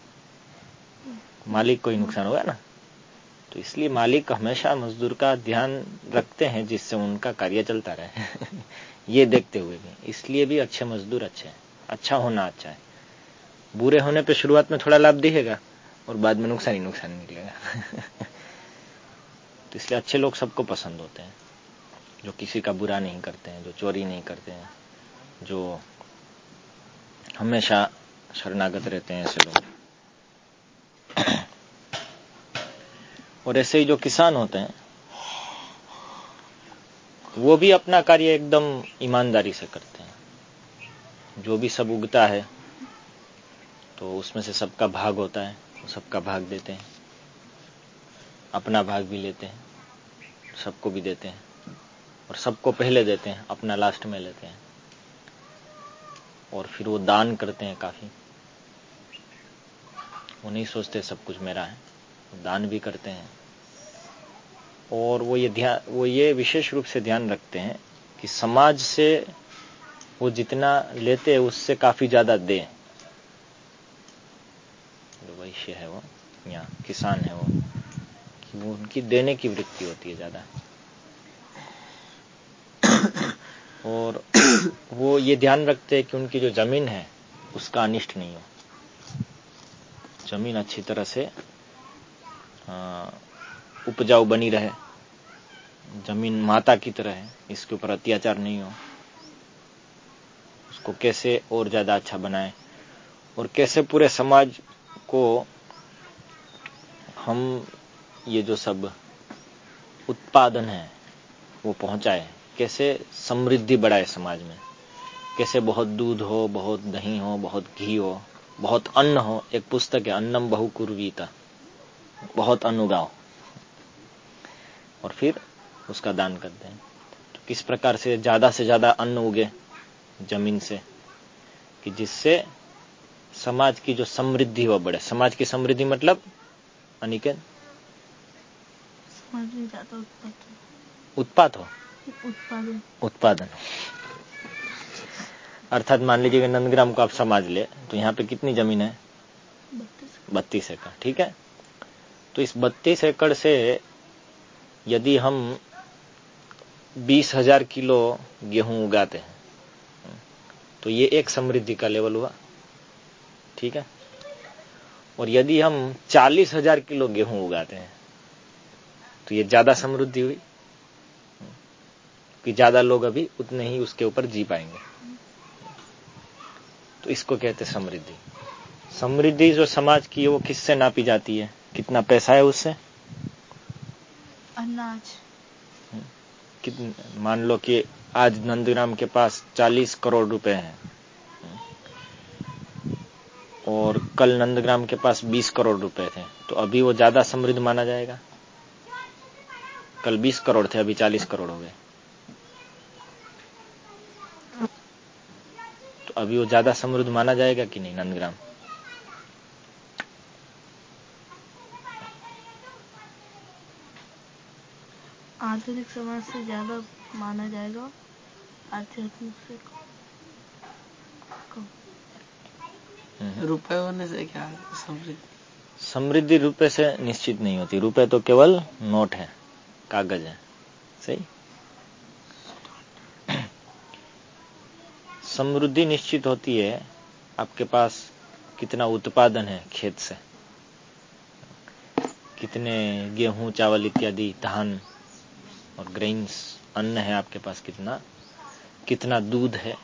मालिक को ही नुकसान होगा ना। तो इसलिए मालिक हमेशा मजदूर का ध्यान रखते हैं, जिससे उनका कार्य चलता रहे। ये देखते हुए भी। इसलिए भी अच्छे मजदूर अच्छे हैं। अच्छा होना अच्छा है। बुरे होने पे शुरुआत में थोड़ा लाभ दिखेगा, और बाद में नुकसान ही नुकसान निकलेगा तो इसलिए अच्छे लोग सबको पसंद होते हैं। जो किसी का बुरा नहीं करते हैं, जो चोरी नहीं करते हैं, जो हमेशा शरणागत रहते हैं ऐसे लोग। और ऐसे ही जो किसान होते हैं, वो भी अपना कार्य एकदम ईमानदारी से करते हैं। जो भी सब उगता है तो उसमें से सबका भाग होता है सबका भाग देते हैं। अपना भाग भी लेते हैं, सबको भी देते हैं। और सबको पहले देते हैं, अपना लास्ट में लेते हैं। और फिर वो दान करते हैं काफ़ी। वो नहीं सोचते सब कुछ मेरा है दान भी करते हैं। और वो ये ध्यान वो ये विशेष रूप से ध्यान रखते हैं कि समाज से वो जितना लेते हैं, उससे काफ़ी ज़्यादा दें। वैश्य है वो, या किसान है वो, कि वो उनकी देने की वृत्ति होती है ज़्यादा। और वो ये ध्यान रखते हैं कि उनकी जो ज़मीन है, उसका अनिष्ट नहीं हो। ज़मीन अच्छी तरह से उपजाऊ बनी रहे। ज़मीन माता की तरह है, इसके ऊपर अत्याचार नहीं हो। उसको कैसे और ज़्यादा अच्छा बनाए? और कैसे पूरे समाज को हम ये जो सब उत्पादन है, वो पहुँचाए? कैसे समृद्धि बढ़ाए समाज में? कैसे बहुत दूध हो बहुत दही हो बहुत घी हो बहुत अन्न हो? एक पुस्तक है अन्नम बहुकुर्वीता बहुत अन्न उगाओ और फिर उसका दान करते हैं। तो किस प्रकार से ज़्यादा से ज़्यादा अन्न उगे ज़मीन से? कि जिससे समाज की जो समृद्धि हो बढ़े। समाज की समृद्धि मतलब अनिकेत? उत्पाद हो। उत्पादन। उत्पादन। अर्थात मान लीजिए नंदग्राम को आप समाज ले तो यहाँ पे कितनी ज़मीन है? बत्तीस बत्तीस एकड़ ठीक है? तो इस बत्तीस एकड़ से यदि हम बीस हज़ार किलो गेहूँ उगाते हैं तो ये एक समृद्धि का लेवल हुआ ठीक है? और यदि हम चालीस हज़ार किलो गेहूँ उगाते हैं तो ये ज़्यादा समृद्धि हुई। कि ज़्यादा लोग अभी उतने ही उसके ऊपर जी पाएँगे। तो इसको कहते समृद्धि। समृद्धि जो समाज की है वो किससे नापी जाती है? कितना पैसा है उससे? अनाज। मान लो कि आज नंदग्राम के पास 40 करोड़ रुपए हैं। और कल नंदग्राम के पास 20 करोड़ रुपए थे। तो अभी वो ज़्यादा समृद्ध माना जाएगा? कल 20 करोड़ थे अभी 40 करोड़ हो गए। तो अभी वो ज़्यादा समृद्ध माना जाएगा कि नहीं नंदग्राम? आधुनिक समाज से ज़्यादा माना जाएगा आध्यात्मिक से कम। हम्म। रुपए होने से क्या समृद्धि? समृद्धि रुपए से निश्चित नहीं होती। रुपए तो केवल नोट है कागज़ है। सही? समृद्धि निश्चित होती है, आपके पास कितना उत्पादन है खेत से। कितने गेहूँ, चावल इत्यादि, धान और ग्रेन्स अन्न है आपके पास कितना। कितना दूध है,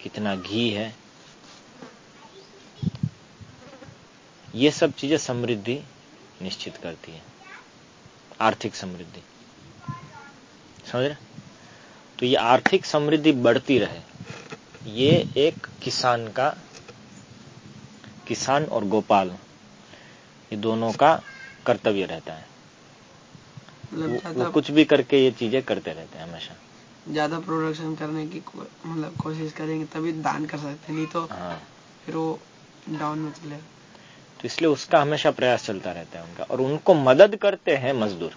कितना घी है। ये सब चीज़ें समृद्धि निश्चित करती है। आर्थिक समृद्धि। समझ रहे तो ये आर्थिक समृद्धि बढ़ती रहे। ये एक किसान का किसान और गोपाल ये दोनों का कर्तव्य रहता है। मतलब वो, वो कुछ भी करके ये चीज़ें करते रहते हैं हमेशा। ज़्यादा प्रोडक्शन करने की मतलब कोशिश करेंगे तभी दान कर सकते नहीं तो हाँ। फिर वो डाउन में चलेगा तो इसलिए उसका हमेशा प्रयास चलता रहता है उनका। और उनको मदद करते हैं मजदूर।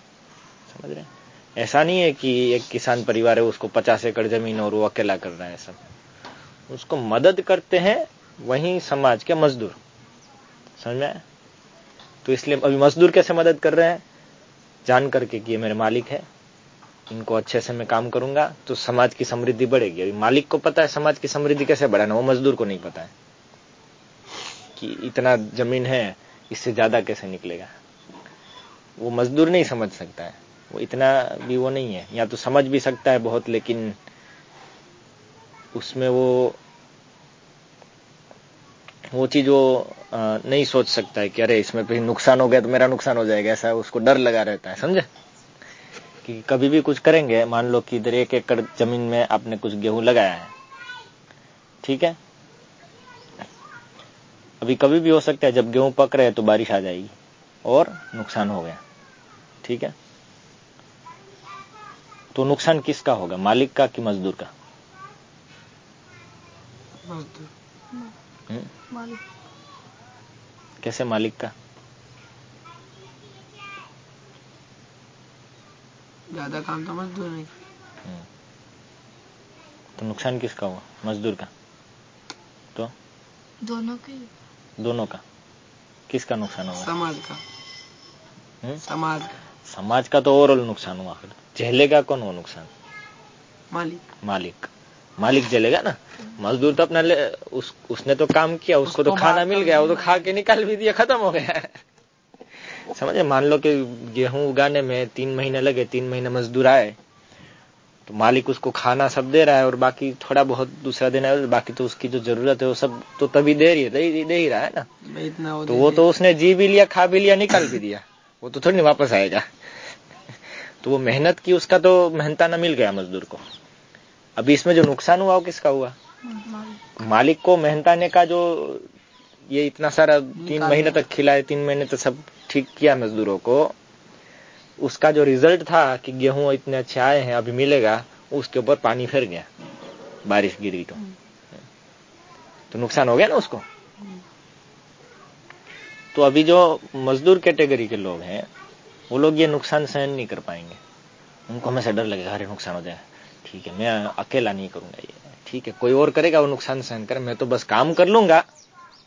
समझ रहे हैं? ऐसा नहीं है कि एक किसान परिवार है उसको पचास एकड़ ज़मीन और वो अकेला कर रहा है सब। उसको मदद करते हैं वही समाज के मजदूर। समझ में तो इसलिए अभी मजदूर कैसे मदद कर रहे हैं? जान करके कि ये मेरे मालिक है, इनको अच्छे से मैं काम करूँगा तो समाज की समृद्धि बढ़ेगी। अभी मालिक को पता है, समाज की समृद्धि कैसे बढ़ाना, वो मजदूर को नहीं पता है कि इतना ज़मीन है, इससे ज़्यादा कैसे निकलेगा। वो मजदूर नहीं समझ सकता है, वो इतना भी वो नहीं है। या तो समझ भी सकता है बहुत, लेकिन उसमें वो वो चीज़ वो नहीं सोच सकता है कि अरे इसमें कहीं नुकसान हो गया तो मेरा नुकसान हो जाएगा, ऐसा उसको डर लगा रहता है, समझे? कि कभी भी कुछ करेंगे, मान लो कि इधर एक एकड़ ज़मीन में आपने कुछ गेहूँ लगाया है, ठीक है? अभी कभी भी हो सकता है, जब गेहूँ पक रहे हैं तो बारिश आ जाएगी, और नुकसान हो गया, ठीक है? तो नुकसान किसका होगा? मालिक का कि मजदूर का? मालिक कैसे मालिक का ज़्यादा काम तो मजदूर नहीं। तो नुकसान किसका हुआ मजदूर का तो दोनों के दोनों का किसका नुकसान होगा समाज का हम्म? समाज का समाज का तो ओवरऑल नुकसान हुआ फिर झेलेगा कौन वो नुकसान मालिक मालिक मालिक जलेगा ना। मजदूर तो अपना ले, उस, उसने तो काम किया उसको उसको तो खाना मिल तो गया वो तो खा के निकाल भी दिया खत्म हो गया। समझे मान लो कि गेहूँ उगाने में तीन महीने लगे तीन महीने मजदूर आए तो मालिक उसको खाना सब दे रहा है और बाकी थोड़ा बहुत दूसरा देना है बाकी तो उसकी जो ज़रूरत है वो सब तो तभी दे रही है दे, ही- दे ही रहा है ना। इतना वो तो वो तो उसने जी भी लिया खा भी लिया निकाल भी दिया वो तो थोड़ी वापस आएगा। तो वो मेहनत की उसका तो मेहनताना मिल गया मजदूर को। अभी इसमें जो नुकसान हुआ वो किसका हुआ? मालिक मालिक को मेहनताने का जो ये इतना सारा तीन महीने तक खिलाए तीन महीने तक सब ठीक किया मजदूरों को उसका जो रिज़ल्ट था कि गेहूँ इतने अच्छे आए हैं अभी मिलेगा उसके ऊपर पानी फिर गया बारिश गिरी तो। तो नुकसान हो गया ना उसको? तो अभी जो मजदूर कैटेगरी के लोग हैं वो लोग ये नुकसान सहन नहीं कर पाएँगे। उनको हमेशा डर लगेगा अरे नुकसान हो जाए। ठीक है, मैं अकेला नहीं करूँगा ये। ठीक है, कोई और करेगा वो नुकसान सहन करे, मैं तो बस काम कर लूँगा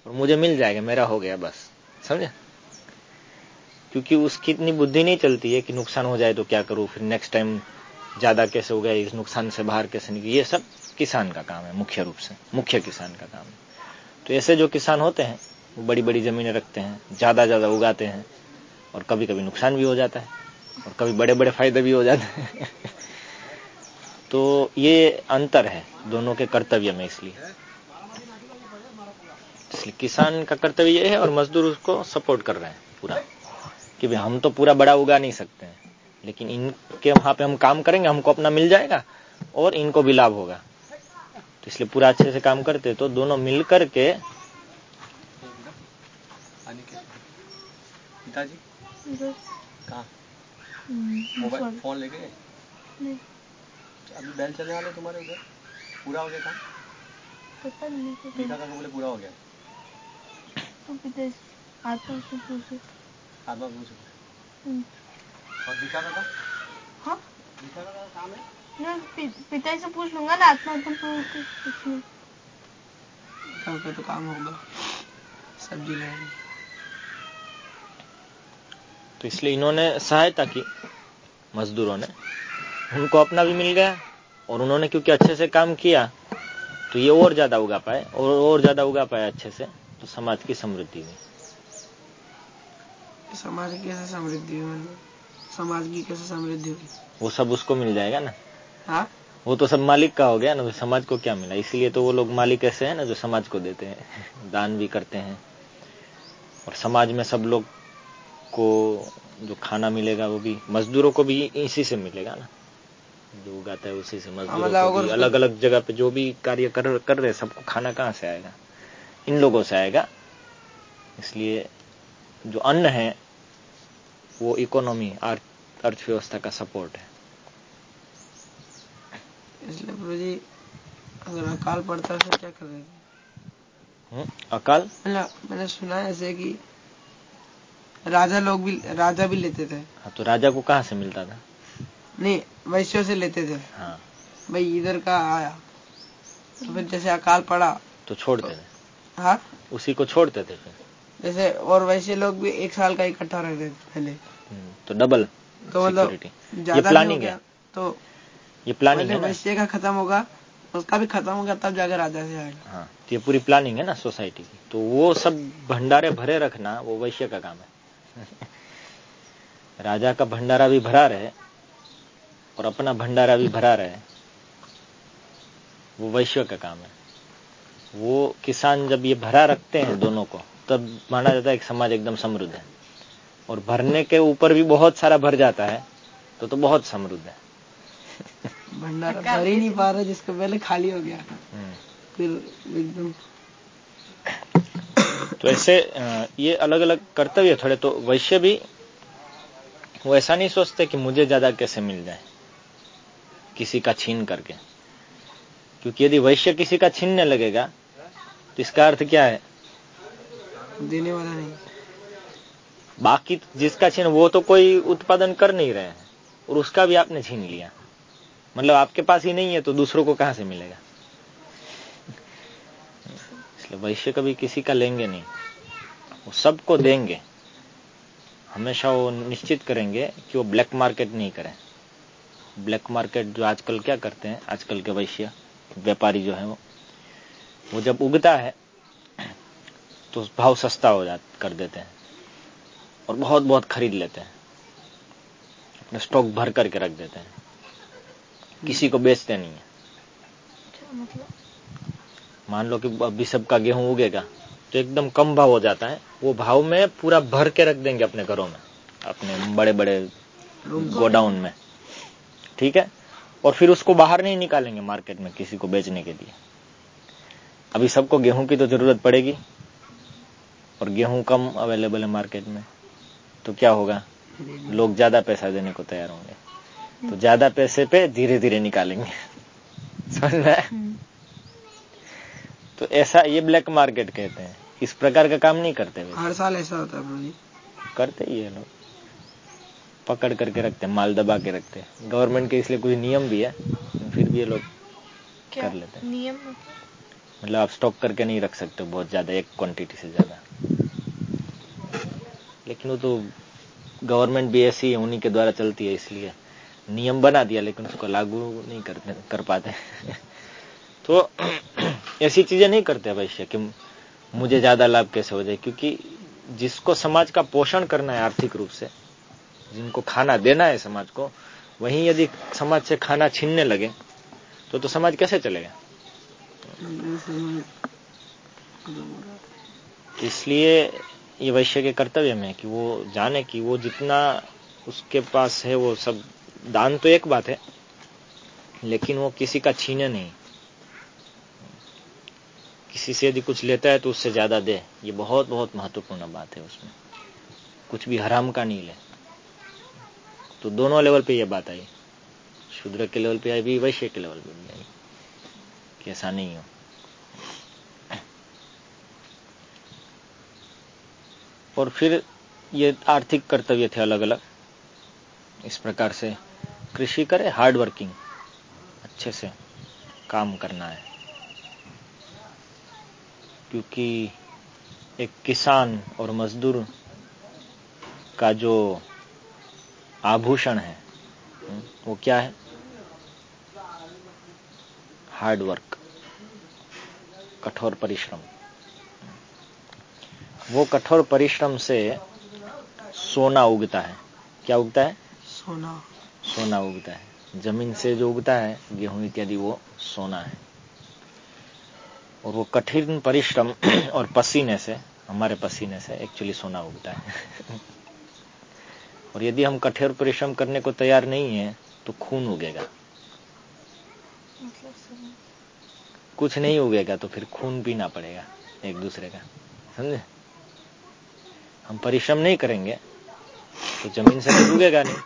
और मुझे मिल जाएगा, मेरा हो गया बस। समझे? क्योंकि उसकी इतनी बुद्धि नहीं चलती है कि नुकसान हो जाए तो क्या करूँ, फिर नेक्स्ट टाइम ज़्यादा कैसे हो गया, इस नुकसान से बाहर कैसे निकले, ये सब किसान का काम है, मुख्य रूप से, मुख्य किसान का काम है। तो ऐसे जो किसान होते हैं, वो बड़ी बड़ी जमीनें रखते हैं ज़्यादा ज़्यादा उगाते हैं और कभी कभी नुकसान भी हो जाता है और कभी बड़े बड़े फ़ायदे भी हो जाते हैं। तो ये अंतर है दोनों के कर्तव्य में इसलिए। इसलिए किसान का कर्तव्य ये है और मजदूर उसको सपोर्ट कर रहे हैं पूरा। कि भाई हम तो पूरा बड़ा उगा नहीं सकते हैं। लेकिन इनके वहाँ पे हम काम करेंगे हमको अपना मिल जाएगा और इनको भी लाभ होगा। तो इसलिए पूरा अच्छे से काम करते तो दोनों मिलकर के पिताजी? कहाँ? हम्म, मोबाइल फ़ोन लेके गए? अभी बैल चलने वाले तुम्हारे उधर? पूरा हो गया काम? पता नहीं मीठा पता। का बोले पूरा हो गया? तो पिता आत्मा से पूछे। आत्मा पूछ। हम्म, और दीका का काम? हाँ? दीका का काम है? नहीं पि- पिताजी से पूछ लूँगा ना आत्मा तो पूछ कुछ नहीं तो काम होगा। सब्ज़ी लेनी तो इसलिए इन्होंने सहायता की मजदूरों ने। उनको अपना भी मिल गया और उन्होंने क्योंकि अच्छे से काम किया तो ये और ज़्यादा उगा पाए और और ज़्यादा उगा पाए अच्छे से तो समाज की समृद्धि हुई। समाज की कैसे समृद्धि हुई? समाज की कैसे समृद्धि हुई? वो सब उसको मिल जाएगा ना? हाँ? वो तो सब मालिक का हो गया ना समाज को क्या मिला? इसलिए तो वो लोग मालिक ऐसे हैं ना जो समाज को देते हैं दान भी करते हैं। और समाज में सब लोग को जो खाना मिलेगा वो भी मजदूरों को भी इसी से मिलेगा ना? जो उगाता है उसी से मजदूरों को अलग अलग जगह पे जो भी कार्य कर कर रहे हैं सबको खाना कहाँ से आएगा? इन लोगों से आएगा। इसलिए जो अन्न है वो इकोनॉमी अर्थव्यवस्था का सपोर्ट है। इसलिए जी अगर अकाल पड़ता है तो क्या करेंगे? हम्म? अकाल? मैंने सुना है ऐसे कि राजा लोग भी राजा भी लेते थे। हाँ तो राजा को कहाँ से मिलता था? नहीं वैश्यों से लेते थे। हाँ। भाई इधर का आया। तो फिर जैसे अकाल पड़ा। तो छोड़ते थे? हाँ? उसी को छोड़ते थे फिर? जैसे और वैसे लोग भी एक साल का इकट्ठा रहते थे पहले। हम्म, तो डबल तो मतलब ये प्लानिंग है तो ये प्लानिंग है वैश्य का खत्म होगा उसका भी खत्म होगा तब जाकर राजा से आएगा। हाँ तो ये पूरी प्लानिंग है ना सोसाइटी की? तो वो सब भंडारे भरे रखना वो वैश्य का काम है। राजा का भंडारा भी भरा रहे और अपना भंडारा भी भरा रहे वो वैश्य का काम है। वो किसान जब ये भरा रखते हैं दोनों को तब माना जाता है कि समाज एकदम समृद्ध है। और भरने के ऊपर भी बहुत सारा भर जाता है तो तो बहुत समृद्ध है। भंडारा भर ही नहीं पा रहा जिसका पहले खाली हो गया हम्म। फिर एकदम तो ऐसे ये अलग अलग कर्तव्य थोड़े तो वैश्य भी वो ऐसा नहीं सोचते कि मुझे ज़्यादा कैसे मिल जाए। किसी का छीन करके। क्योंकि यदि वैश्य किसी का छीनने लगेगा तो इसका अर्थ क्या है? देने वाला नहीं। बाकी जिसका छीन वो तो कोई उत्पादन कर नहीं रहे हैं और उसका भी आपने छीन लिया। मतलब आपके पास ही नहीं है तो दूसरों को कहाँ से मिलेगा? इसलिए वैश्य कभी किसी का लेंगे नहीं। वो सबको देंगे। हमेशा वो निश्चित करेंगे कि वो ब्लैक मार्केट नहीं करें। ब्लैक मार्केट जो आजकल क्या करते हैं? आजकल के वैश्य व्यापारी जो है वो वो जब उगता है तो भाव सस्ता हो जा कर देते हैं और बहुत बहुत खरीद लेते हैं। अपने स्टॉक भर करके रख देते हैं। किसी को बेचते नहीं है। अच्छा मतलब? मान लो कि अभी सबका गेहूँ उगेगा तो एकदम कम भाव हो जाता है। वो भाव में पूरा भर के रख देंगे अपने घरों में अपने बड़े बड़े गोडाउन में। ठीक है? और फिर उसको बाहर नहीं निकालेंगे मार्केट में किसी को बेचने के लिए। अभी सबको गेहूँ की तो ज़रूरत पड़ेगी और गेहूँ कम अवेलेबल है मार्केट में। तो क्या होगा? लोग ज़्यादा पैसा देने को तैयार होंगे। तो ज़्यादा पैसे पे धीरे धीरे निकालेंगे। समझ में? हम्म, तो ऐसा ये ब्लैक मार्केट कहते हैं। इस प्रकार का काम नहीं करते वे। हर साल ऐसा होता है करते ही है लोग। पकड़ करके रखते हैं माल दबा के रखते हैं। गवर्नमेंट के इसलिए कुछ नियम भी है फिर भी ये लोग कर लेते हैं। नियम? मतलब आप स्टॉक करके नहीं रख सकते बहुत ज़्यादा एक क्वांटिटी से ज़्यादा। लेकिन वो तो गवर्नमेंट भी ऐसी है उन्हीं के द्वारा चलती है इसलिए नियम बना दिया लेकिन उसको लागू नहीं कर कर पाते। तो ऐसी चीज़ें नहीं करते वैश्य कि मुझे ज़्यादा लाभ कैसे हो जाए क्योंकि जिसको समाज का पोषण करना है आर्थिक रूप से जिनको खाना देना है समाज को, वहीं यदि समाज से खाना छीनने लगे तो तो समाज कैसे चलेगा? इसलिए ये वैश्य के कर्तव्य में कि वो जाने कि वो जितना उसके पास है, वो सब दान तो एक बात है, लेकिन वो किसी का छीने नहीं। किसी से यदि कुछ लेता है तो उससे ज़्यादा दे। ये बहुत बहुत महत्वपूर्ण बात है उसमें। कुछ भी हराम का नहीं ले। तो दोनों लेवल पे ये बात आई। शूद्र के लेवल पे आई भी वैश्य के लेवल पे भी आई। कि ऐसा नहीं हो। और फिर ये आर्थिक कर्तव्य थे अलग अलग इस प्रकार से कृषि करे हार्ड वर्किंग अच्छे से काम करना है। क्योंकि एक किसान और मजदूर का जो आभूषण है। वो क्या है? हार्ड वर्क कठोर परिश्रम। वो कठोर परिश्रम से सोना उगता है। क्या उगता है? सोना। सोना उगता है। ज़मीन से जो उगता है गेहूँ इत्यादि वो सोना है। और वो कठिन परिश्रम और पसीने से हमारे पसीने से एक्चुअली सोना उगता है। और यदि हम कठोर परिश्रम करने को तैयार नहीं है तो खून उगेगा। मतलब कुछ नहीं उगेगा तो फिर खून पीना पड़ेगा एक दूसरे का। समझे? हम परिश्रम नहीं करेंगे तो ज़मीन से कुछ उगेगा नहीं।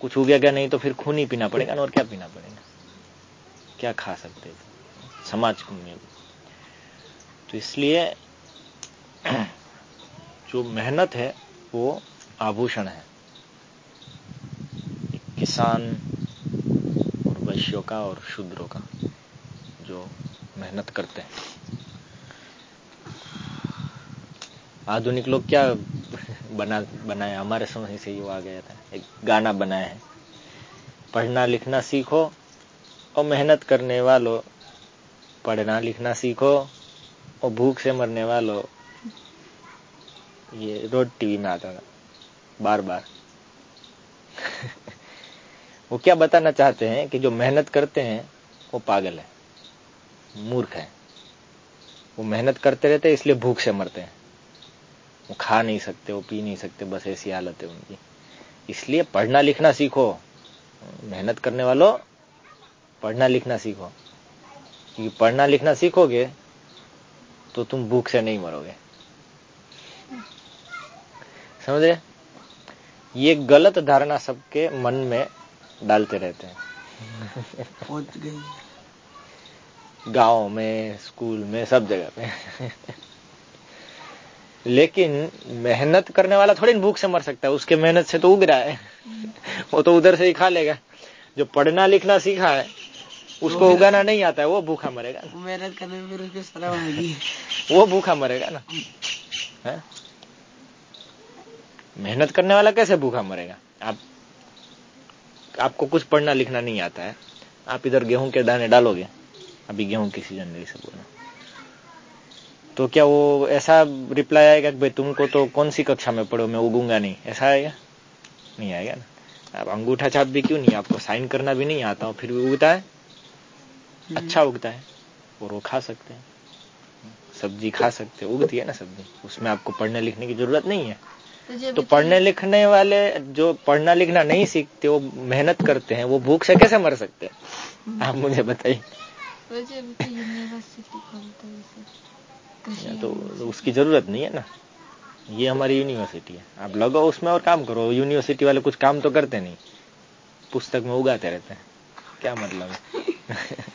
कुछ उगेगा नहीं तो फिर खून ही पीना पड़ेगा ना और क्या पीना पड़ेगा? क्या खा सकते समाज में तो इसलिए जो मेहनत है वो आभूषण है। किसान और वैश्यों का और शूद्रों का जो मेहनत करते हैं। आधुनिक लोग क्या बना बनाए हमारे समय से ही आ गया था। एक गाना बनाया है। पढ़ना लिखना सीखो और मेहनत करने वालों, पढ़ना लिखना सीखो और भूख से मरने वालों, ये रोड टीवी में आता था। बार बार वो क्या बताना चाहते हैं कि जो मेहनत करते हैं, वो पागल है, मूर्ख है। वो मेहनत करते रहते हैं, इसलिए भूख से मरते हैं। वो खा नहीं सकते, वो पी नहीं सकते, बस ऐसी हालत है उनकी। इसलिए पढ़ना लिखना सीखो। मेहनत करने वालों, पढ़ना लिखना सीखो। क्योंकि पढ़ना लिखना सीखोगे तो तुम भूख से नहीं मरोगे। समझे ये गलत धारणा सबके मन में डालते रहते हैं। पहुँच गई। गाँव में स्कूल में सब जगह पे। लेकिन मेहनत करने वाला थोड़ी भूख से मर सकता है उसके मेहनत से तो उग रहा है। वो तो उधर से ही खा लेगा। जो पढ़ना लिखना सीखा है उसको उगाना नहीं आता है वो भूखा मरेगा। मेहनत करने में फिर उसकी आएगी वो भूखा मरेगा ना। है? मेहनत करने वाला कैसे भूखा मरेगा? आप आपको कुछ पढ़ना लिखना नहीं आता है। आप इधर गेहूँ के दाने डालोगे अभी गेहूँ की सीज़न नहीं सब बोला तो क्या वो ऐसा रिप्लाई आएगा कि भाई तुमको तो कौन सी कक्षा में पढ़ो मैं उगूँगा नहीं। ऐसा आएगा? नहीं आएगा ना। अब अंगूठा छाप भी क्यों नहीं? आपको साइन करना भी नहीं आता फिर भी उगता है। अच्छा उगता है। और वो खा सकते हैं। सब्ज़ी खा सकते हैं। उगती है ना सब्ज़ी। उसमें आपको पढ़ने लिखने की ज़रूरत नहीं है। तो तो पढ़ने लिखने वाले जो पढ़ना लिखना नहीं सीखते वो मेहनत करते हैं वो भूख से कैसे मर सकते हैं? आप मुझे बताइए। तो उसकी ज़रूरत नहीं है ना? ये हमारी यूनिवर्सिटी है। आप लगो उसमें और काम करो। यूनिवर्सिटी वाले कुछ काम तो करते नहीं। पुस्तक में उगाते रहते हैं। क्या मतलब है?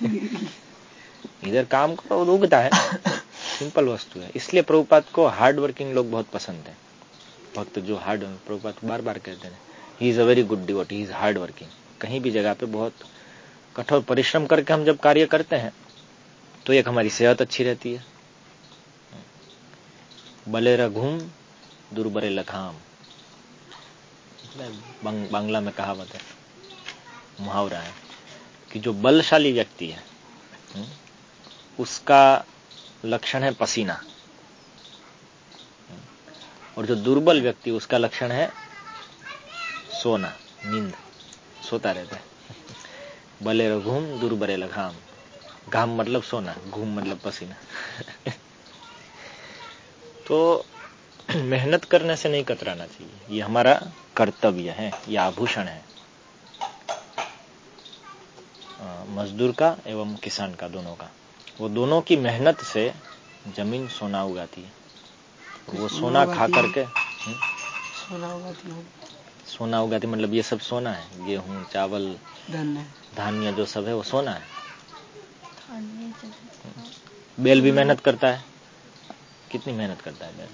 इधर काम करो तो उगता है। सिंपल वस्तु है। इसलिए प्रभुपात को हार्ड वर्किंग लोग बहुत पसंद है। भक्त जो हार्ड प्रभुपाद बार बार कहते हैं he is a very good devote he is hard working कहीं भी जगह पे बहुत कठोर परिश्रम करके हम जब कार्य करते हैं तो एक हमारी सेहत अच्छी रहती है। बले रघुम दुर्बरे लखाम। बांग्ला में कहावत है मुहावरा है कि जो बलशाली व्यक्ति है हम्म, उसका लक्षण है पसीना। और जो दुर्बल व्यक्ति, उसका लक्षण है सोना, नींद, सोता रहता है। बले घूम दुर्बरे घाम। घाम मतलब सोना, घूम मतलब पसीना। तो मेहनत करने से नहीं कतराना चाहिए। ये हमारा कर्तव्य है, ये आभूषण है। मजदूर का एवं किसान का, दोनों का। वो दोनों की मेहनत से ज़मीन सोना उगाती है। वो सोना खा करके हम्म? सोना उगाती सोना उगाती मतलब ये सब सोना है। गेहूँ चावल धान्य। धान्य जो सब है वो सोना है। बेल भी मेहनत करता है। कितनी मेहनत करता है बेल?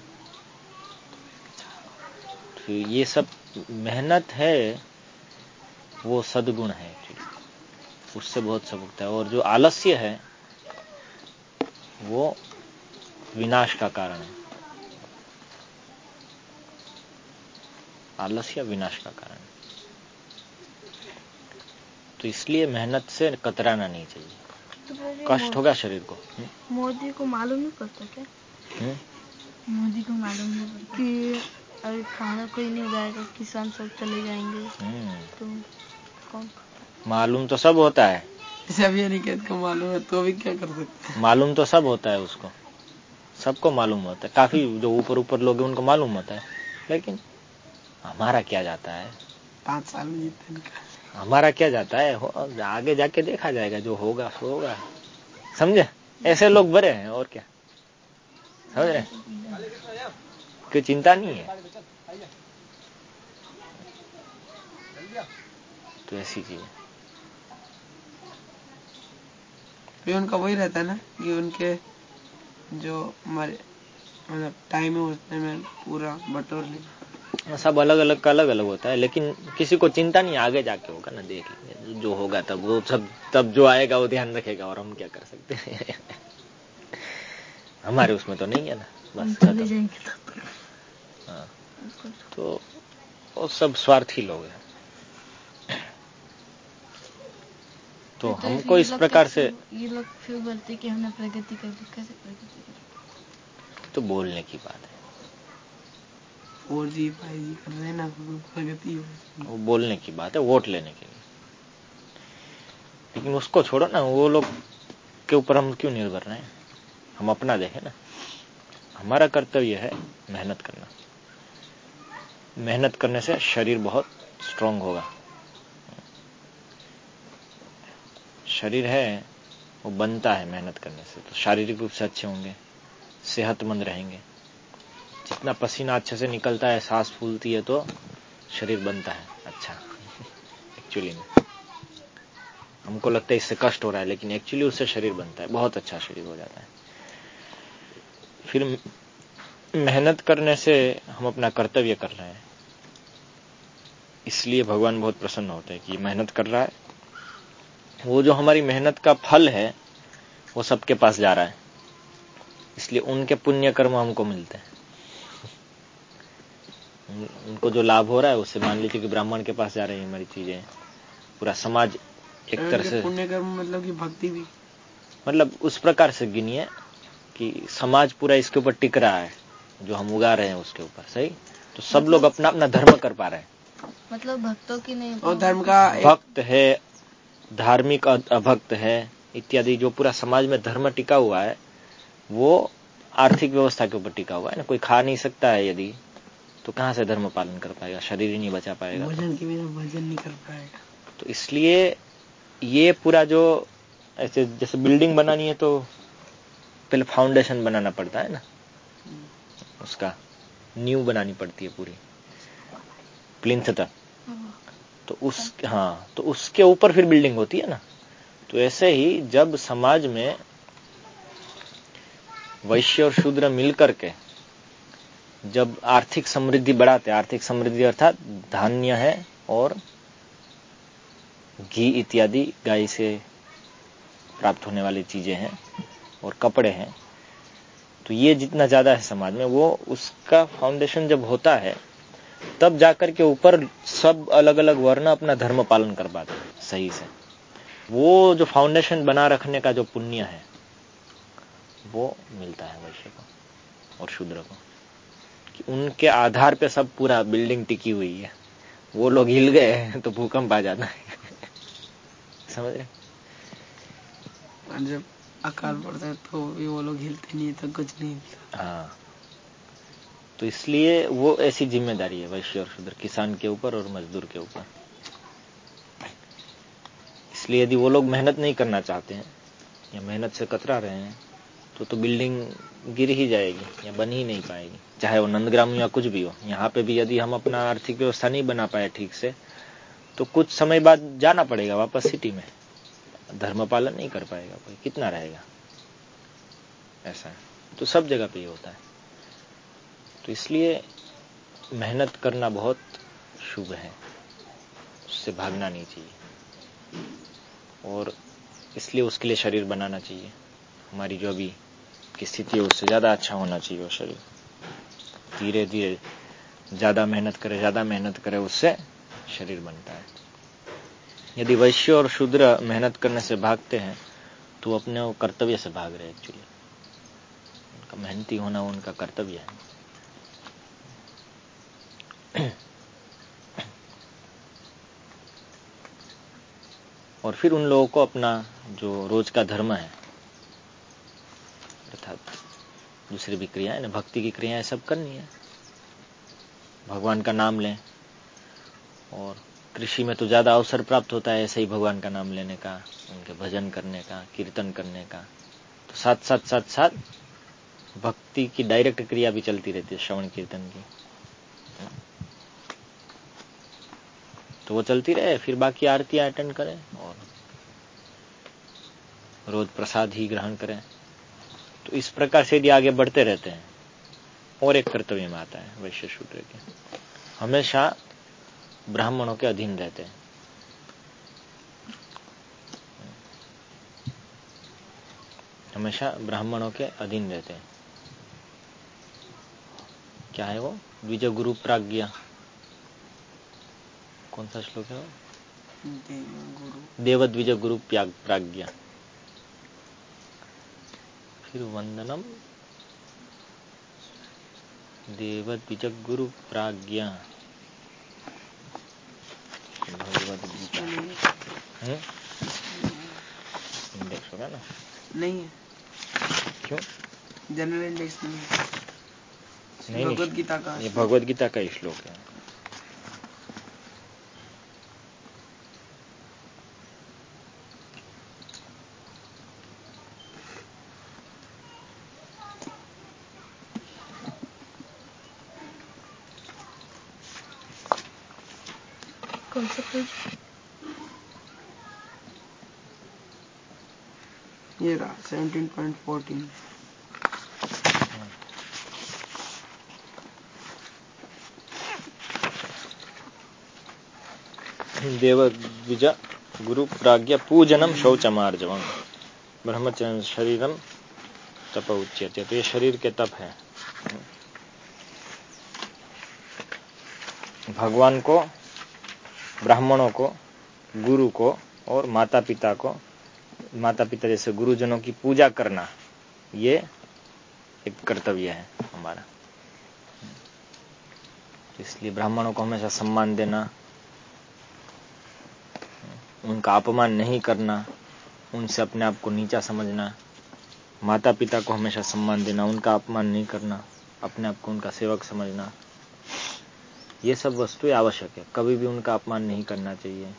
तो ये सब मेहनत है वो सदगुण है। उससे बहुत सब उगता है। और जो आलस्य है वो विनाश का कारण है। आलस्य विनाश का कारण। तो इसलिए मेहनत से कतराना नहीं चाहिए। तो कष्ट होगा शरीर को। हम्म? मोदी को मालूम नहीं पड़ता क्या? हुँ? हम्म? मोदी को मालूम नहीं पड़ता। कि अगर खाना कोई नहीं उगाएगा किसान सब चले जाएँगे। हम्म। तो कौन मालूम तो सब होता है। अभी अनिकेत को मालूम है तो भी क्या कर सकते मालूम तो सब होता है उसको। सबको मालूम होता है। काफ़ी जो ऊपर ऊपर लोग हैं उनको मालूम होता है। लेकिन हमारा क्या जाता है? पाँच साल में जीतने हमारा क्या जाता है? आगे जाके देखा जाएगा जो होगा सो होगा। समझे? ऐसे लोग बड़े हैं और क्या? समझ रहे कोई चिंता नहीं है। तो ऐसी चीज़ है। उनका वही रहता है ना कि उनके जो हमारे मतलब टाइम है उसमें में पूरा बटोर लेना। सब अलग अलग का अलग अलग होता है लेकिन किसी को चिंता नहीं आगे जाके होगा ना देख लेंगे जो होगा तब वो सब तब जो आएगा वो ध्यान रखेगा और हम क्या कर सकते हैं। हमारे उसमें तो नहीं है ना बस हाँ तो वो सब स्वार्थी लोग हैं। तो, तो हमको इस प्रकार से ये लोग फिर बोलते कि हमने प्रगति कर कैसे प्रगति कर तो बोलने की बात है। फोर जी फाइव जी कर रहे ना प्रगति वो बोलने की बात है, वोट लेने के लिए। लेकिन उसको छोड़ो ना, वो लोग के ऊपर हम क्यों निर्भर रहे हम अपना देखें ना। हमारा कर्तव्य है मेहनत करना। मेहनत करने से शरीर बहुत स्ट्रांग होगा। शरीर है, वो बनता है मेहनत करने से तो शारीरिक रूप से अच्छे होंगे, सेहतमंद रहेंगे। जितना पसीना अच्छे से निकलता है, सांस फूलती है तो शरीर बनता है। अच्छा। एक्चुअली में हमको लगता है इससे कष्ट हो रहा है, लेकिन एक्चुअली उससे शरीर बनता है। बहुत अच्छा शरीर हो जाता है। फिर मेहनत करने से हम अपना कर्तव्य कर रहे हैं। इसलिए भगवान बहुत प्रसन्न होते हैं कि मेहनत कर रहा है। वो जो हमारी मेहनत का फल है, वो सबके पास जा रहा है। इसलिए उनके पुण्य कर्म हमको मिलते हैं। उनको जो लाभ हो रहा है उससे मान लीजिए कि ब्राह्मण के पास जा रही है हमारी चीज़ें। पूरा समाज एक तरह से पुण्य कर्म मतलब कि भक्ति भी। मतलब उस प्रकार से गिनिए कि समाज पूरा इसके ऊपर टिक रहा है जो हम उगा रहे हैं उसके ऊपर सही? तो सब मतलब, लोग अपना अपना धर्म कर पा रहे हैं। मतलब भक्तों की नहीं और धर्म का भक्त है धार्मिक अभक्त है इत्यादि जो पूरा समाज में धर्म टिका हुआ है वो आर्थिक व्यवस्था के ऊपर टिका हुआ है ना? कोई खा नहीं सकता है यदि तो कहाँ से धर्म पालन कर पाएगा? शरीर ही नहीं बचा पाएगा तो। भजन। के बिना भजन नहीं कर पाएगा। तो इसलिए ये पूरा जो ऐसे जैसे बिल्डिंग बनानी है तो पहले फाउंडेशन बनाना पड़ता है ना? उसका न्यू बनानी पड़ती है पूरी। प्लिंथ तक तो उस हाँ तो उसके ऊपर फिर बिल्डिंग होती है ना? तो ऐसे ही जब समाज में वैश्य और शूद्र मिलकर के जब आर्थिक समृद्धि बढ़ाते आर्थिक समृद्धि अर्थात धान्य है और घी इत्यादि गाय से प्राप्त होने वाली चीज़ें हैं और कपड़े हैं तो ये जितना ज़्यादा है समाज में, वो उसका फाउंडेशन जब होता है, तब जाकर के ऊपर सब अलग अलग वर्ण अपना धर्म पालन कर पाते हैं, सही से। वो जो फाउंडेशन बना रखने का जो पुण्य है, वो मिलता है वैश्य को और शूद्र को। उनके आधार पे सब पूरा बिल्डिंग टिकी हुई है। वो लोग हिल गए तो भूकंप आ जाता है। समझ रहे जब अकाल पड़ता है तो भी वो लोग हिलते नहीं तो कुछ नहीं हिलता हाँ। तो इसलिए वो ऐसी ज़िम्मेदारी है वैश्य और शूद्र किसान के ऊपर और मजदूर के ऊपर। इसलिए यदि वो लोग मेहनत नहीं करना चाहते हैं या मेहनत से कतरा रहे हैं तो तो बिल्डिंग गिर ही जाएगी या बन ही नहीं पाएगी। चाहे वो नंदग्राम या कुछ भी हो, यहाँ पे भी यदि हम अपना आर्थिक व्यवस्था नहीं बना पाए ठीक से तो कुछ समय बाद जाना पड़ेगा वापस सिटी में। धर्म पालन नहीं कर पाएगा कोई, कितना रहेगा? ऐसा है। तो सब जगह पे ये होता है। तो इसलिए मेहनत करना बहुत शुभ है। उससे भागना नहीं चाहिए। और इसलिए उसके लिए शरीर बनाना चाहिए। हमारी जो अभी की स्थिति है उससे ज़्यादा अच्छा होना चाहिए वो शरीर। धीरे धीरे, ज़्यादा मेहनत करे, ज़्यादा मेहनत करे, उससे शरीर बनता है। यदि वैश्य और शूद्र मेहनत करने से भागते हैं तो अपने कर्तव्य से भाग रहे एक्चुअली उनका मेहनती होना उनका कर्तव्य है। और फिर उन लोगों को अपना जो रोज का धर्म है अर्थात दूसरी भी क्रियाएँ, ना भक्ति की क्रियाएँ सब करनी है। भगवान का नाम लें, और कृषि में तो ज़्यादा अवसर प्राप्त होता है ऐसे ही भगवान का नाम लेने का, उनके भजन करने का, कीर्तन करने का। तो साथ साथ साथ साथ भक्ति की डायरेक्ट क्रिया भी चलती रहती है, श्रवण कीर्तन की। तो वो चलती रहे, फिर बाकी आरतियाँ अटेंड करें, और रोज प्रसाद ही ग्रहण करें। तो इस प्रकार से यदि आगे बढ़ते रहते हैं और एक कर्तव्य में आता है वैश्य शूद्र के। हमेशा ब्राह्मणों के अधीन रहते हैं। हमेशा ब्राह्मणों के अधीन रहते हैं। क्या है वो? द्विज गुरु प्राज्ञा। कौन सा श्लोक है वो? गुरु वंदनम देव द्विज गुरु प्राज्ञा। भगवद गीता इंडेक्स होगा ना? नहीं है। क्यों? जनरल इंडेक्स नहीं है। भगवद गीता का ये भगवद गीता का श्लोक है। देव द्विज गुरु प्राज्ञ पूजनम शौचमार्जवम। ब्रह्मचर्य शरीरम तप उच्यते। तो ये शरीर के तप है। भगवान को, ब्राह्मणों को, गुरु को और माता पिता को माता पिता जैसे गुरुजनों की पूजा करना, ये एक कर्तव्य है हमारा। इसलिए ब्राह्मणों को हमेशा सम्मान देना, उनका अपमान नहीं करना, उनसे अपने आप को नीचा समझना माता पिता को हमेशा सम्मान देना, उनका अपमान नहीं करना, अपने आप को उनका सेवक समझना, ये सब वस्तुएँ आवश्यक है। कभी भी उनका अपमान नहीं करना चाहिए।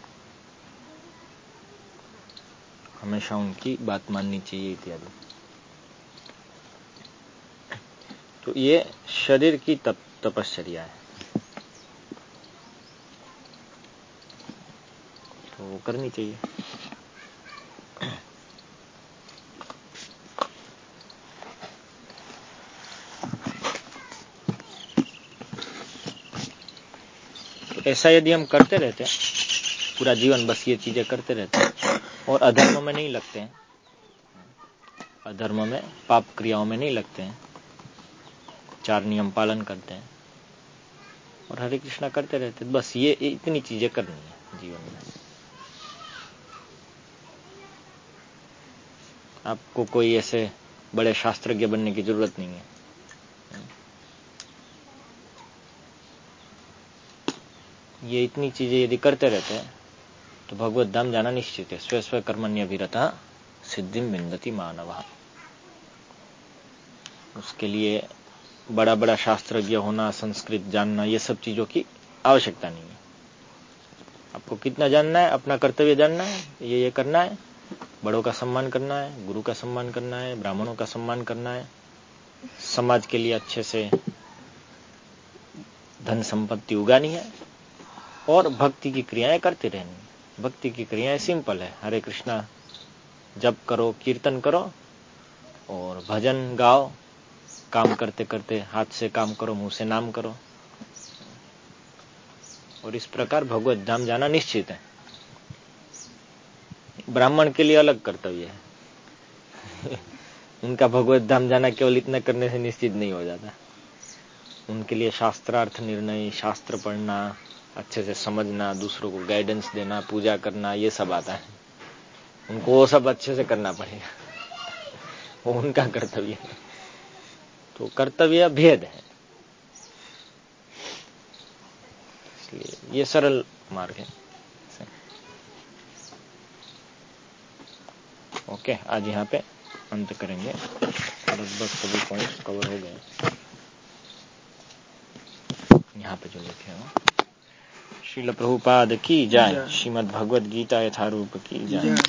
हमेशा उनकी बात माननी चाहिए इत्यादि। तो ये शरीर की तप, तपश्चर्या है। तो वो करनी चाहिए। तो ऐसा यदि हम करते रहते पूरा जीवन बस ये चीज़ें करते रहते और अधर्म में नहीं लगते हैं। अधर्म में, पाप क्रियाओं में नहीं लगते हैं। चार नियम पालन करते हैं। और हरे कृष्णा करते रहते बस ये इतनी चीज़ें करनी है जीवन में। आपको कोई ऐसे बड़े शास्त्रज्ञ बनने की ज़रूरत नहीं है। ये इतनी चीज़ें यदि करते रहते हैं तो भगवत धाम जाना निश्चित है। स्व स्व कर्मण्य रहता सिद्धि बिंदती मानव। उसके लिए बड़ा बड़ा शास्त्रज्ञ होना, संस्कृत जानना, ये सब चीज़ों की आवश्यकता नहीं है। आपको कितना जानना है, अपना कर्तव्य जानना है, ये ये करना है, बड़ों का सम्मान करना है, गुरु का सम्मान करना है, ब्राह्मणों का सम्मान करना है, समाज के लिए अच्छे से धन संपत्ति उगानी है, और भक्ति की क्रियाएँ करते रहनी भक्ति की क्रियाएँ सिंपल है। हरे कृष्णा, जप करो, कीर्तन करो और भजन गाओ। काम करते करते हाथ से काम करो, मुँह से नाम करो। और इस प्रकार भगवत धाम जाना निश्चित है। ब्राह्मण के लिए अलग कर्तव्य है। उनका भगवत धाम जाना केवल इतना करने से निश्चित नहीं हो जाता। उनके लिए शास्त्रार्थ निर्णय, शास्त्र पढ़ना अच्छे से समझना, दूसरों को गाइडेंस देना, पूजा करना, ये सब आता है। उनको वो सब अच्छे से करना पड़ेगा। वो उनका कर्तव्य है। तो कर्तव्य भेद है। इसलिए ये सरल मार्ग है। ओके, आज यहाँ पे अंत करेंगे। लगभग सभी पॉइंट्स कवर हो गए। यहाँ पे जो लिखे हो श्रील प्रभुपाद की जाए श्रीमद भगवद गीता यथारूप की जाए